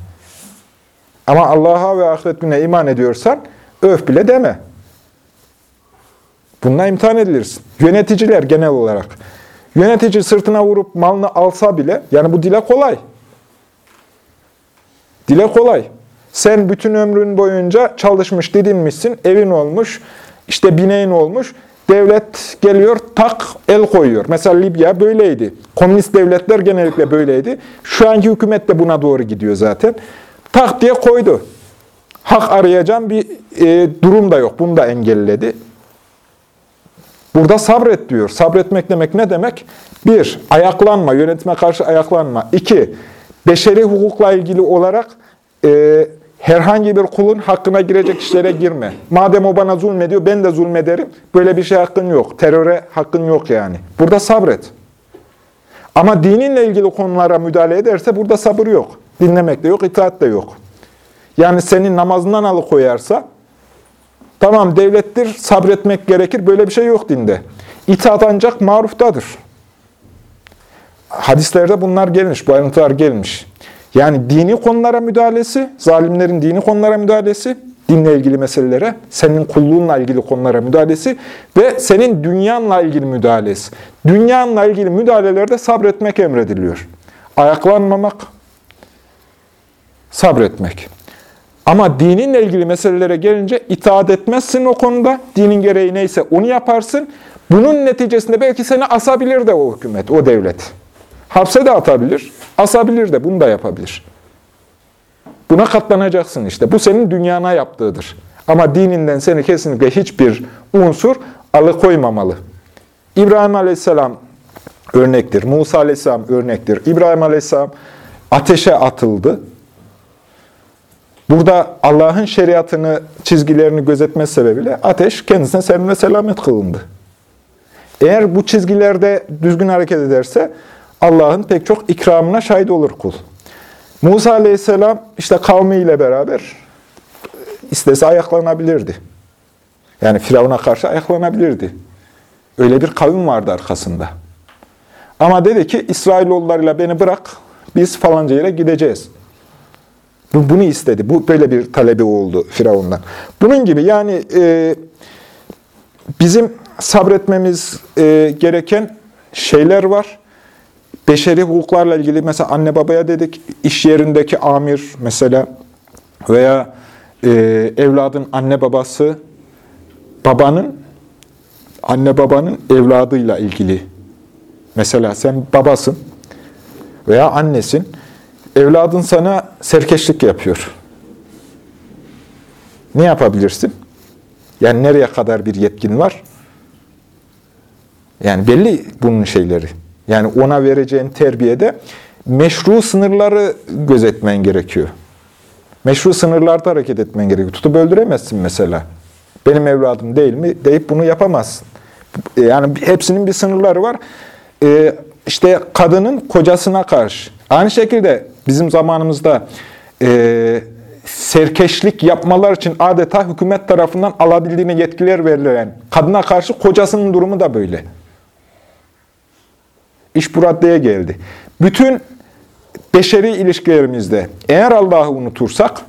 Ama Allah'a ve ahiret gününe iman ediyorsan öf bile deme. Bununla imtihan edilirsin. Yöneticiler genel olarak. Yönetici sırtına vurup malını alsa bile, yani bu dile kolay. Dile kolay. Sen bütün ömrün boyunca çalışmış, didinmişsin, evin olmuş, işte bineğin olmuş. Devlet geliyor, tak, el koyuyor. Mesela Libya böyleydi. Komünist devletler genellikle böyleydi. Şu anki hükümet de buna doğru gidiyor zaten. Tak diye koydu. Hak arayacağım bir e, durum da yok. Bunu da engelledi. Burada sabret diyor. Sabretmek demek ne demek? Bir, ayaklanma, yönetime karşı ayaklanma. İki, beşeri hukukla ilgili olarak e, herhangi bir kulun hakkına girecek işlere girme. Madem o bana zulmediyor, ben de zulmederim. Böyle bir şey hakkın yok. Teröre hakkın yok yani. Burada sabret. Ama dininle ilgili konulara müdahale ederse burada sabır yok. Dinlemek de yok, itaat de yok. Yani senin namazından alıkoyarsa, tamam devlettir, sabretmek gerekir. Böyle bir şey yok dinde. İtaat ancak maruftadır. Hadislerde bunlar gelmiş, bu ayrıntılar gelmiş. Yani dini konulara müdahalesi, zalimlerin dini konulara müdahalesi, dinle ilgili meselelere, senin kulluğunla ilgili konulara müdahalesi ve senin dünyanla ilgili müdahalesi. Dünyanla ilgili müdahalelerde sabretmek emrediliyor. Ayaklanmamak, sabretmek. Ama dininle ilgili meselelere gelince itaat etmezsin o konuda. Dinin gereği neyse onu yaparsın. Bunun neticesinde belki seni asabilir de o hükümet, o devlet. Hapse de atabilir, asabilir de bunu da yapabilir. Buna katlanacaksın işte. Bu senin dünyana yaptığıdır. Ama dininden seni kesinlikle hiçbir unsur alıkoymamalı. İbrahim Aleyhisselam örnektir. Musa Aleyhisselam örnektir. İbrahim Aleyhisselam ateşe atıldı. Burada Allah'ın şeriatını, çizgilerini gözetmesi sebebiyle ateş kendisine serin ve selamet kılındı. Eğer bu çizgilerde düzgün hareket ederse Allah'ın pek çok ikramına şahit olur kul. Musa Aleyhisselam işte kavmiyle beraber istese ayaklanabilirdi. Yani Firavun'a karşı ayaklanabilirdi. Öyle bir kavim vardı arkasında. Ama dedi ki İsrailoğullarıyla beni bırak, biz falanca yere gideceğiz. Bu, bunu istedi. Bu böyle bir talebi oldu Firavun'dan. Bunun gibi yani e, bizim sabretmemiz e, gereken şeyler var. Beşeri hukuklarla ilgili mesela anne babaya dedik, iş yerindeki amir mesela veya e, evladın anne babası, babanın, anne babanın evladıyla ilgili. Mesela sen babasın veya annesin, evladın sana serkeşlik yapıyor. Ne yapabilirsin? Yani nereye kadar bir yetkin var? Yani belli bunun şeyleri. Yani ona vereceğin terbiyede meşru sınırları gözetmen gerekiyor. Meşru sınırlarda hareket etmen gerekiyor. Tutup öldüremezsin mesela. Benim evladım değil mi deyip bunu yapamazsın. Yani hepsinin bir sınırları var. Ee, işte kadının kocasına karşı. Aynı şekilde bizim zamanımızda e, serkeşlik yapmalar için adeta hükümet tarafından alabildiğine yetkiler verilen kadına karşı kocasının durumu da böyle. İş bu raddeye geldi. Bütün beşeri ilişkilerimizde eğer Allah'ı unutursak,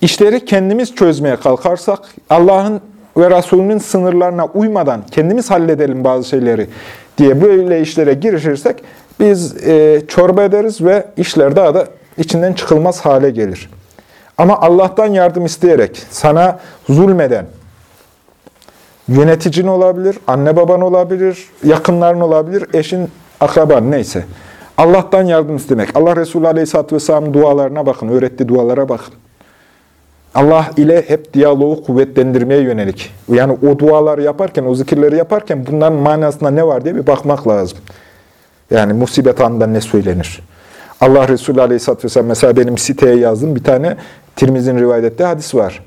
işleri kendimiz çözmeye kalkarsak, Allah'ın ve Resulünün sınırlarına uymadan kendimiz halledelim bazı şeyleri diye böyle işlere girişirsek, biz e, çorba ederiz ve işler daha da içinden çıkılmaz hale gelir. Ama Allah'tan yardım isteyerek, sana zulmeden, Yöneticin olabilir, anne baban olabilir, yakınların olabilir, eşin, akraban neyse. Allah'tan yardım istemek. Allah Resulü Aleyhisselatü Vesselam'ın dualarına bakın, öğrettiği dualara bakın. Allah ile hep diyaloğu kuvvetlendirmeye yönelik. Yani o duaları yaparken, o zikirleri yaparken bunların manasında ne var diye bir bakmak lazım. Yani musibet anında ne söylenir? Allah Resulü Aleyhisselatü Vesselam, mesela benim siteye yazdığım bir tane Tirmiz'in rivayet ettiği hadis var.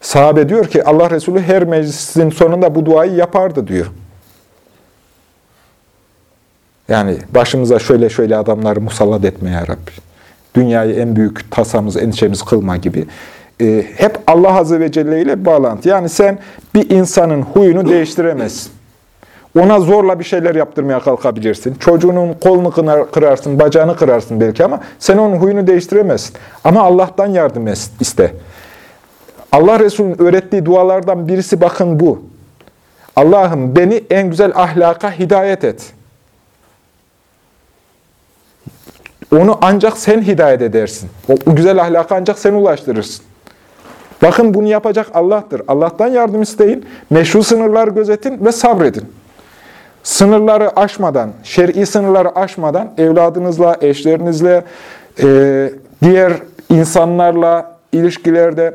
Sahabe diyor ki Allah Resulü her meclisin sonunda bu duayı yapardı diyor. Yani başımıza şöyle şöyle adamları musallat etme ya Rabbi. Dünyayı en büyük tasamız, endişemiz kılma gibi. Ee, hep Allah Azze ve Celle ile bağlantı. Yani sen bir insanın huyunu değiştiremezsin. Ona zorla bir şeyler yaptırmaya kalkabilirsin. Çocuğunun kolunu kırarsın, bacağını kırarsın belki ama sen onun huyunu değiştiremezsin. Ama Allah'tan yardım iste. Allah Resulü'nün öğrettiği dualardan birisi bakın bu. Allah'ım beni en güzel ahlaka hidayet et. Onu ancak sen hidayet edersin. O güzel ahlaka ancak sen ulaştırırsın. Bakın bunu yapacak Allah'tır. Allah'tan yardım isteyin, meşru sınırları gözetin ve sabredin. Sınırları aşmadan, şer'i sınırları aşmadan evladınızla, eşlerinizle, diğer insanlarla ilişkilerde,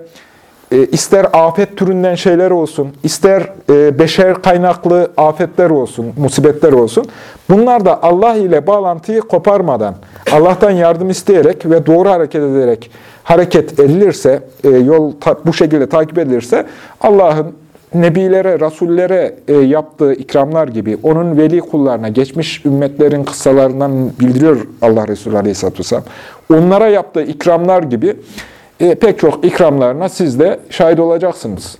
e, ister afet türünden şeyler olsun, ister e, beşer kaynaklı afetler olsun, musibetler olsun. Bunlar da Allah ile bağlantıyı koparmadan, Allah'tan yardım isteyerek ve doğru hareket ederek hareket edilirse, e, yol bu şekilde takip edilirse Allah'ın nebilere, rasullere yaptığı ikramlar gibi, onun veli kullarına, geçmiş ümmetlerin kıssalarından bildiriyor Allah Resulü Aleyhisselatü Vesselam. Onlara yaptığı ikramlar gibi e, pek çok ikramlarına siz de şahit olacaksınız.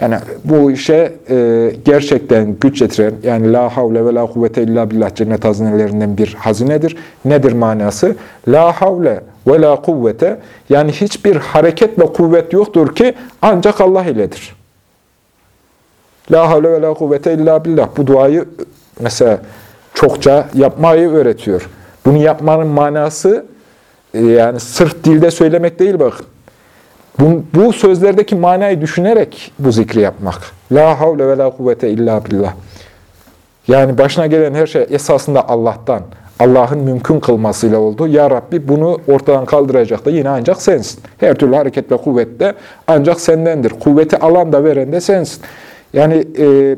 Yani bu işe e, gerçekten güç getiren, yani la havle ve la kuvvete illa billah cennet hazinelerinden bir hazinedir. Nedir manası? La havle ve la kuvvete, yani hiçbir hareket ve kuvvet yoktur ki ancak Allah iledir. La havle ve la kuvvete illa billah. Bu duayı mesela çokça yapmayı öğretiyor. Bunu yapmanın manası yani sırf dilde söylemek değil bakın. Bu, bu sözlerdeki manayı düşünerek bu zikri yapmak. La havle ve la kuvvete illa billah. Yani başına gelen her şey esasında Allah'tan. Allah'ın mümkün kılmasıyla oldu. Ya Rabbi bunu ortadan kaldıracak da yine ancak sensin. Her türlü hareket ve kuvvet ancak sendendir. Kuvveti alan da veren de sensin. Yani e,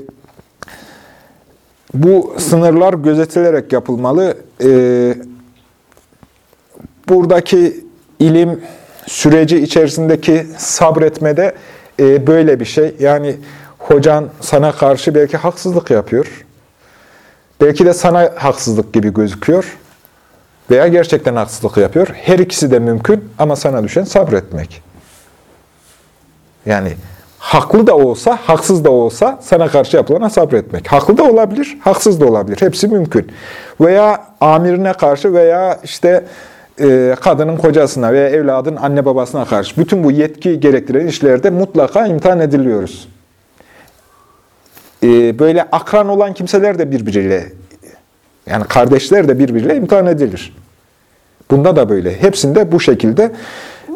bu sınırlar gözetilerek yapılmalı. E, buradaki ilim süreci içerisindeki sabretmede e, böyle bir şey. Yani hocan sana karşı belki haksızlık yapıyor. Belki de sana haksızlık gibi gözüküyor. Veya gerçekten haksızlık yapıyor. Her ikisi de mümkün ama sana düşen sabretmek. Yani haklı da olsa, haksız da olsa sana karşı yapılana sabretmek. Haklı da olabilir, haksız da olabilir. Hepsi mümkün. Veya amirine karşı veya işte kadının kocasına veya evladın anne babasına karşı. Bütün bu yetki gerektiren işlerde mutlaka imtihan ediliyoruz. E, böyle akran olan kimseler de birbiriyle, yani kardeşler de birbiriyle imtihan edilir. Bunda da böyle. Hepsinde bu şekilde.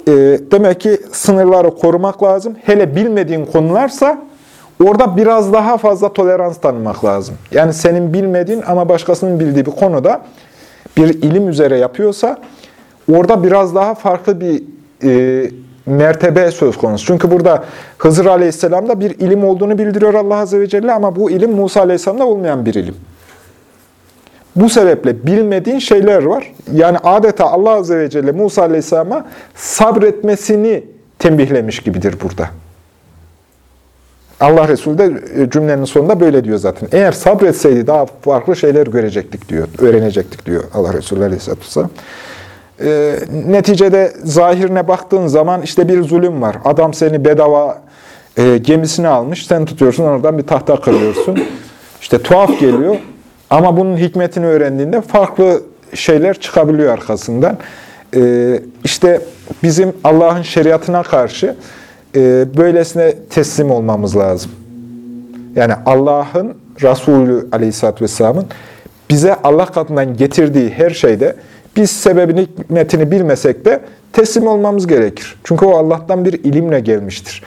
E, demek ki sınırları korumak lazım. Hele bilmediğin konularsa orada biraz daha fazla tolerans tanımak lazım. Yani senin bilmediğin ama başkasının bildiği bir konuda bir ilim üzere yapıyorsa orada biraz daha farklı bir e, mertebe söz konusu. Çünkü burada Hızır Aleyhisselam'da bir ilim olduğunu bildiriyor Allah Azze ve Celle ama bu ilim Musa Aleyhisselam'da olmayan bir ilim. Bu sebeple bilmediğin şeyler var. Yani adeta Allah Azze ve Celle Musa Aleyhisselam'a sabretmesini tembihlemiş gibidir burada. Allah Resulü de e, cümlenin sonunda böyle diyor zaten. Eğer sabretseydi daha farklı şeyler görecektik diyor, öğrenecektik diyor Allah Resulü Aleyhisselatü Vesselam. E, neticede zahirine baktığın zaman işte bir zulüm var. Adam seni bedava e, gemisine almış, sen tutuyorsun oradan bir tahta kırıyorsun. İşte tuhaf geliyor ama bunun hikmetini öğrendiğinde farklı şeyler çıkabiliyor arkasından. E, işte bizim Allah'ın şeriatına karşı e, böylesine teslim olmamız lazım. Yani Allah'ın Resulü Aleyhisselatü Vesselam'ın bize Allah katından getirdiği her şeyde biz sebebini, hikmetini bilmesek de teslim olmamız gerekir. Çünkü o Allah'tan bir ilimle gelmiştir.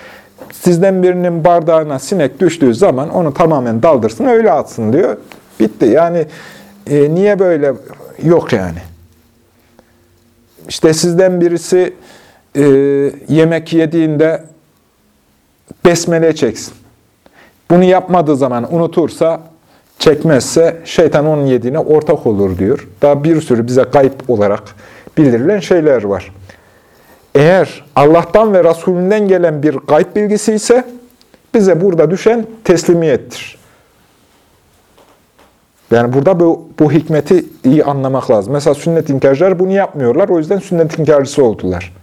Sizden birinin bardağına sinek düştüğü zaman onu tamamen daldırsın, öyle atsın diyor. Bitti. Yani e, niye böyle? Yok yani. İşte sizden birisi e, yemek yediğinde besmele çeksin. Bunu yapmadığı zaman unutursa, çekmezse şeytan onun yediğine ortak olur diyor. Daha bir sürü bize kayıp olarak bildirilen şeyler var. Eğer Allah'tan ve Resulünden gelen bir gayb bilgisi ise bize burada düşen teslimiyettir. Yani burada bu, bu hikmeti iyi anlamak lazım. Mesela sünnet inkarcılar bunu yapmıyorlar. O yüzden sünnet inkarcısı oldular.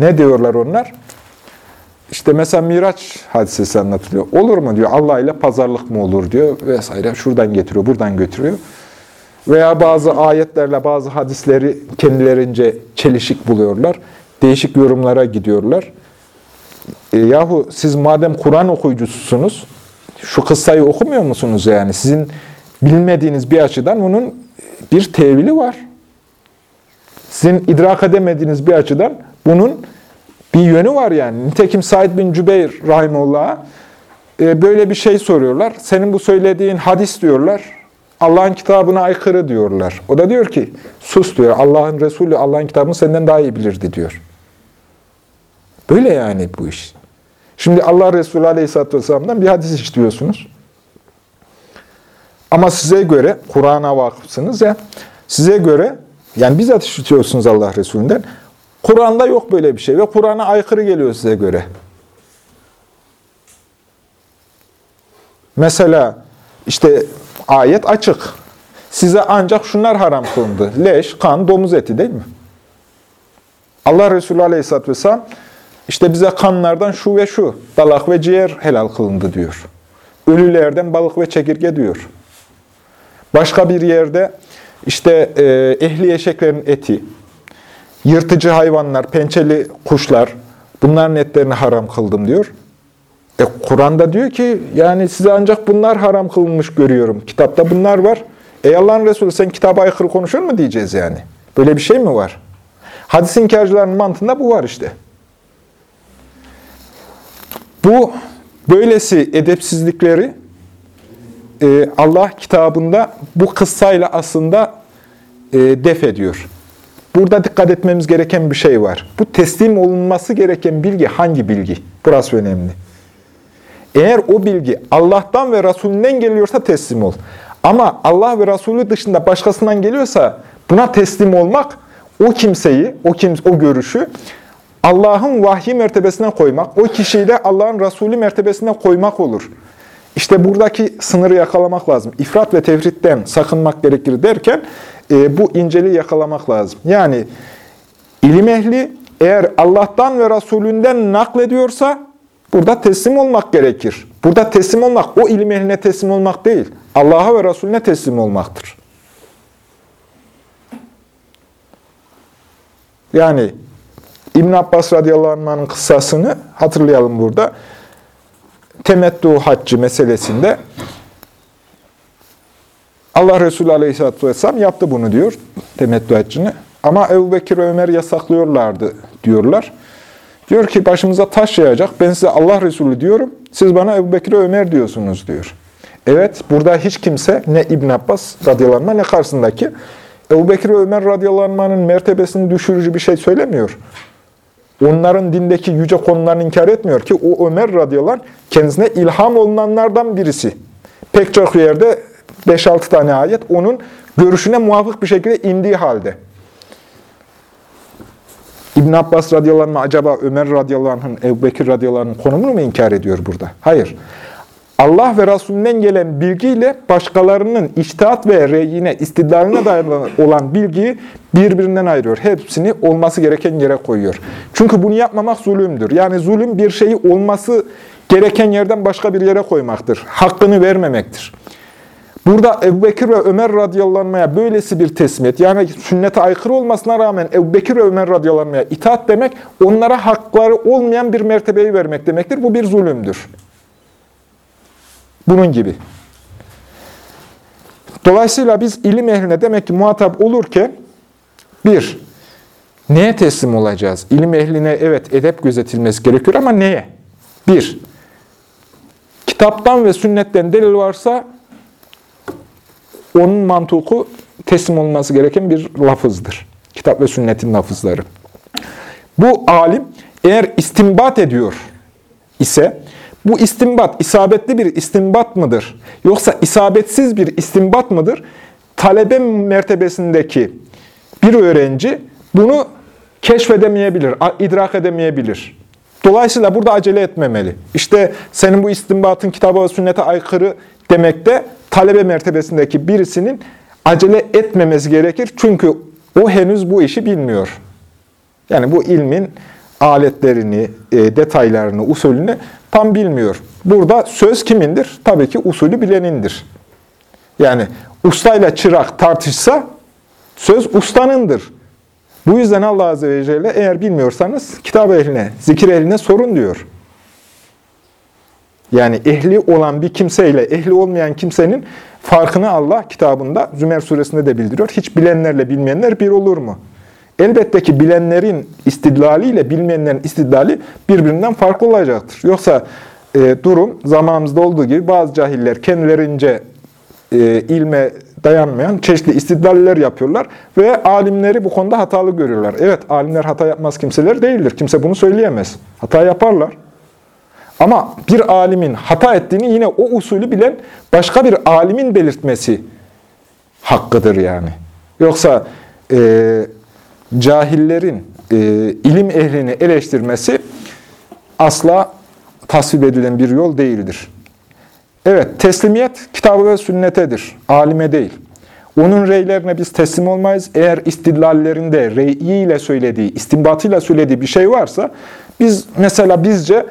Ne diyorlar onlar? İşte mesela Miraç hadisesi anlatılıyor. Olur mu diyor, Allah ile pazarlık mı olur diyor vesaire. Şuradan getiriyor, buradan götürüyor. Veya bazı ayetlerle bazı hadisleri kendilerince çelişik buluyorlar. Değişik yorumlara gidiyorlar. E, yahu siz madem Kur'an okuyucususunuz, şu kıssayı okumuyor musunuz yani? Sizin bilmediğiniz bir açıdan bunun bir tevili var. Sizin idrak edemediğiniz bir açıdan bunun bir yönü var yani. Nitekim Said bin Cübeyr Rahimullah'a e, böyle bir şey soruyorlar. Senin bu söylediğin hadis diyorlar. Allah'ın kitabına aykırı diyorlar. O da diyor ki, sus diyor. Allah'ın Resulü Allah'ın kitabını senden daha iyi bilirdi diyor. Böyle yani bu iş. Şimdi Allah Resulü Aleyhisselatü Vesselam'dan bir hadis işliyorsunuz. Ama size göre, Kur'an'a vakıfsınız ya, size göre, yani bizzat işitiyorsunuz Allah Resulü'nden, Kur'an'da yok böyle bir şey ve Kur'an'a aykırı geliyor size göre. Mesela işte ayet açık. Size ancak şunlar haram kılındı. Leş, kan, domuz eti değil mi? Allah Resulü Aleyhisselatü Vesselam işte bize kanlardan şu ve şu, dalak ve ciğer helal kılındı diyor. Ölülerden balık ve çekirge diyor. Başka bir yerde işte e, ehli eşeklerin eti, yırtıcı hayvanlar, pençeli kuşlar, bunların etlerini haram kıldım diyor. E, Kur'an'da diyor ki, yani size ancak bunlar haram kılınmış görüyorum. Kitapta bunlar var. Ey Allah'ın Resulü sen kitaba aykırı konuşur mu diyeceğiz yani. Böyle bir şey mi var? Hadis inkarcılarının mantığında bu var işte. Bu böylesi edepsizlikleri e, Allah kitabında bu kıssayla aslında e, def ediyor. Burada dikkat etmemiz gereken bir şey var. Bu teslim olunması gereken bilgi hangi bilgi? Burası önemli. Eğer o bilgi Allah'tan ve Resulünden geliyorsa teslim ol. Ama Allah ve Resulü dışında başkasından geliyorsa buna teslim olmak o kimseyi, o kim, o görüşü Allah'ın vahyi mertebesine koymak, o kişiyi de Allah'ın Resulü mertebesine koymak olur. İşte buradaki sınırı yakalamak lazım. İfrat ve tefritten sakınmak gerekir derken e, bu inceliği yakalamak lazım. Yani ilim ehli eğer Allah'tan ve Resulünden naklediyorsa burada teslim olmak gerekir. Burada teslim olmak o ilim ehline teslim olmak değil. Allah'a ve Resulüne teslim olmaktır. Yani İbn Abbas radıyallahu anh'ın kıssasını hatırlayalım burada. Temettü haccı meselesinde Allah Resulü aleyhisselatü vesselam yaptı bunu diyor, temettü haccını. Ama Ebu Bekir Ömer yasaklıyorlardı diyorlar. Diyor ki başımıza taş yağacak, ben size Allah Resulü diyorum, siz bana Ebu Bekir Ömer diyorsunuz diyor. Evet, burada hiç kimse ne İbn Abbas radıyallahu anh ne karşısındaki Ebu Bekir Ömer radıyallahu anh'ın mertebesini düşürücü bir şey söylemiyor. Onların dindeki yüce konularını inkar etmiyor ki o Ömer radıyallahu anh kendisine ilham olunanlardan birisi. Pek çok yerde 5-6 tane ayet onun görüşüne muvafık bir şekilde indiği halde. İbn Abbas radıyallahu anh acaba Ömer radıyallahu anh'ın, Ebu Bekir radıyallahu anh'ın konumunu mu inkar ediyor burada? Hayır. Allah ve Resulünden gelen bilgiyle başkalarının içtihat ve reyine, istidlaline dair olan bilgiyi birbirinden ayırıyor. Hepsini olması gereken yere koyuyor. Çünkü bunu yapmamak zulümdür. Yani zulüm bir şeyi olması gereken yerden başka bir yere koymaktır. Hakkını vermemektir. Burada Ebu Bekir ve Ömer radıyallahu böylesi bir teslimiyet, yani sünnete aykırı olmasına rağmen Ebu Bekir ve Ömer radıyallahu itaat demek, onlara hakları olmayan bir mertebeyi vermek demektir. Bu bir zulümdür. Bunun gibi. Dolayısıyla biz ilim ehline demek ki muhatap olurken, bir, neye teslim olacağız? İlim ehline evet edep gözetilmesi gerekiyor ama neye? Bir, kitaptan ve sünnetten delil varsa onun mantuku teslim olması gereken bir lafızdır. Kitap ve sünnetin lafızları. Bu alim eğer istimbat ediyor ise bu istimbat isabetli bir istimbat mıdır? Yoksa isabetsiz bir istimbat mıdır? Talebe mertebesindeki bir öğrenci bunu keşfedemeyebilir, idrak edemeyebilir. Dolayısıyla burada acele etmemeli. İşte senin bu istimbatın kitaba ve sünnete aykırı demekte talebe mertebesindeki birisinin acele etmemesi gerekir. Çünkü o henüz bu işi bilmiyor. Yani bu ilmin aletlerini, e, detaylarını, usulünü tam bilmiyor. Burada söz kimindir? Tabii ki usulü bilenindir. Yani ustayla çırak tartışsa söz ustanındır. Bu yüzden Allah Azze ve Celle eğer bilmiyorsanız kitap ehline, zikir ehline sorun diyor. Yani ehli olan bir kimseyle ehli olmayan kimsenin farkını Allah kitabında Zümer suresinde de bildiriyor. Hiç bilenlerle bilmeyenler bir olur mu? Elbette ki bilenlerin istidlaliyle bilmeyenlerin istidlali birbirinden farklı olacaktır. Yoksa e, durum zamanımızda olduğu gibi bazı cahiller kendilerince e, ilme dayanmayan çeşitli istidlaller yapıyorlar ve alimleri bu konuda hatalı görüyorlar. Evet, alimler hata yapmaz kimseler değildir. Kimse bunu söyleyemez. Hata yaparlar. Ama bir alimin hata ettiğini yine o usulü bilen başka bir alimin belirtmesi hakkıdır yani. Yoksa e, cahillerin e, ilim ehlini eleştirmesi asla tasvip edilen bir yol değildir. Evet, teslimiyet kitabı ve sünnetedir, alime değil. Onun reylerine biz teslim olmayız. Eğer istidlallerinde reyiyle söylediği, istimbatıyla söylediği bir şey varsa, biz mesela bizce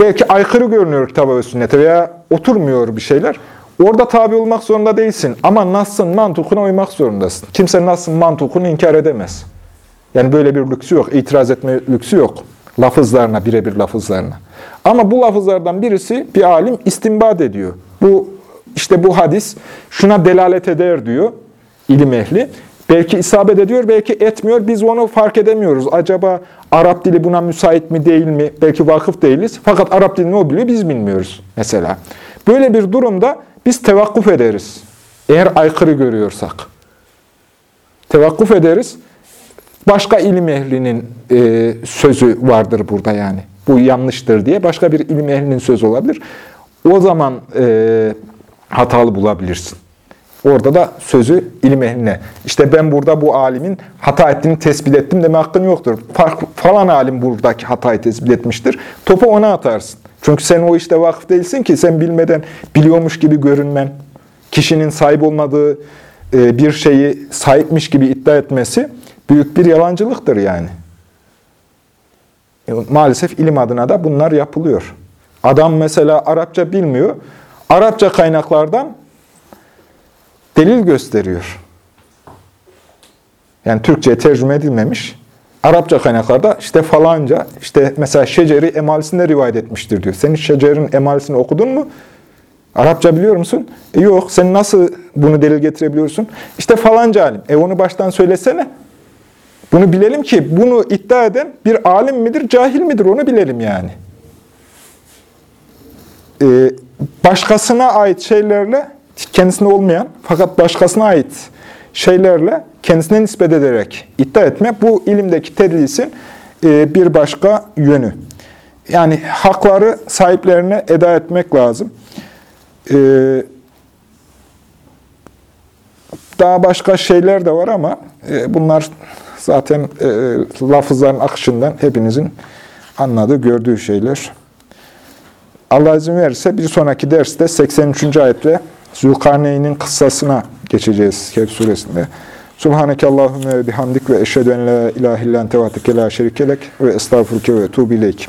belki aykırı görünüyor kitaba ve sünnete veya oturmuyor bir şeyler. Orada tabi olmak zorunda değilsin ama Nas'ın mantukuna uymak zorundasın. Kimse Nas'ın mantukunu inkar edemez. Yani böyle bir lüksü yok, itiraz etme lüksü yok. Lafızlarına, birebir lafızlarına. Ama bu lafızlardan birisi bir alim istimbat ediyor. Bu işte bu hadis şuna delalet eder diyor ilim ehli. Belki isabet ediyor, belki etmiyor. Biz onu fark edemiyoruz. Acaba Arap dili buna müsait mi değil mi? Belki vakıf değiliz. Fakat Arap dilini o biliyor, biz bilmiyoruz mesela. Böyle bir durumda biz tevakkuf ederiz. Eğer aykırı görüyorsak. Tevakkuf ederiz. Başka ilim ehlinin e, sözü vardır burada yani. Bu yanlıştır diye başka bir ilim ehlinin sözü olabilir. O zaman e, hatalı bulabilirsin. Orada da sözü ilim ehline. İşte ben burada bu alimin hata ettiğini tespit ettim deme hakkın yoktur. Fark, falan alim buradaki hatayı tespit etmiştir. Topu ona atarsın. Çünkü sen o işte vakıf değilsin ki sen bilmeden biliyormuş gibi görünmen, kişinin sahip olmadığı e, bir şeyi sahipmiş gibi iddia etmesi büyük bir yalancılıktır yani. E, Maalesef ilim adına da bunlar yapılıyor. Adam mesela Arapça bilmiyor. Arapça kaynaklardan delil gösteriyor. Yani Türkçe'ye tercüme edilmemiş. Arapça kaynaklarda işte falanca, işte mesela şeceri emalisinde rivayet etmiştir diyor. Sen hiç şecerin emalisini okudun mu? Arapça biliyor musun? E yok. Sen nasıl bunu delil getirebiliyorsun? İşte falanca alim. E onu baştan söylesene. Bunu bilelim ki bunu iddia eden bir alim midir, cahil midir onu bilelim yani. Ee, başkasına ait şeylerle, kendisine olmayan fakat başkasına ait şeylerle kendisine nispet ederek iddia etme, bu ilimdeki tedlisin e, bir başka yönü. Yani hakları sahiplerine eda etmek lazım. Ee, daha başka şeyler de var ama e, bunlar zaten e, lafızların akışından hepinizin anladığı, gördüğü şeyler. Allah izin verirse bir sonraki derste 83. ayetle Zülkarneyn'in kıssasına geçeceğiz Kehf suresinde. Subhaneke Allahümme bihamdik ve eşhedü en la ilahe illan tevatike la şerikelek ve estağfurke ve tuğbileyk.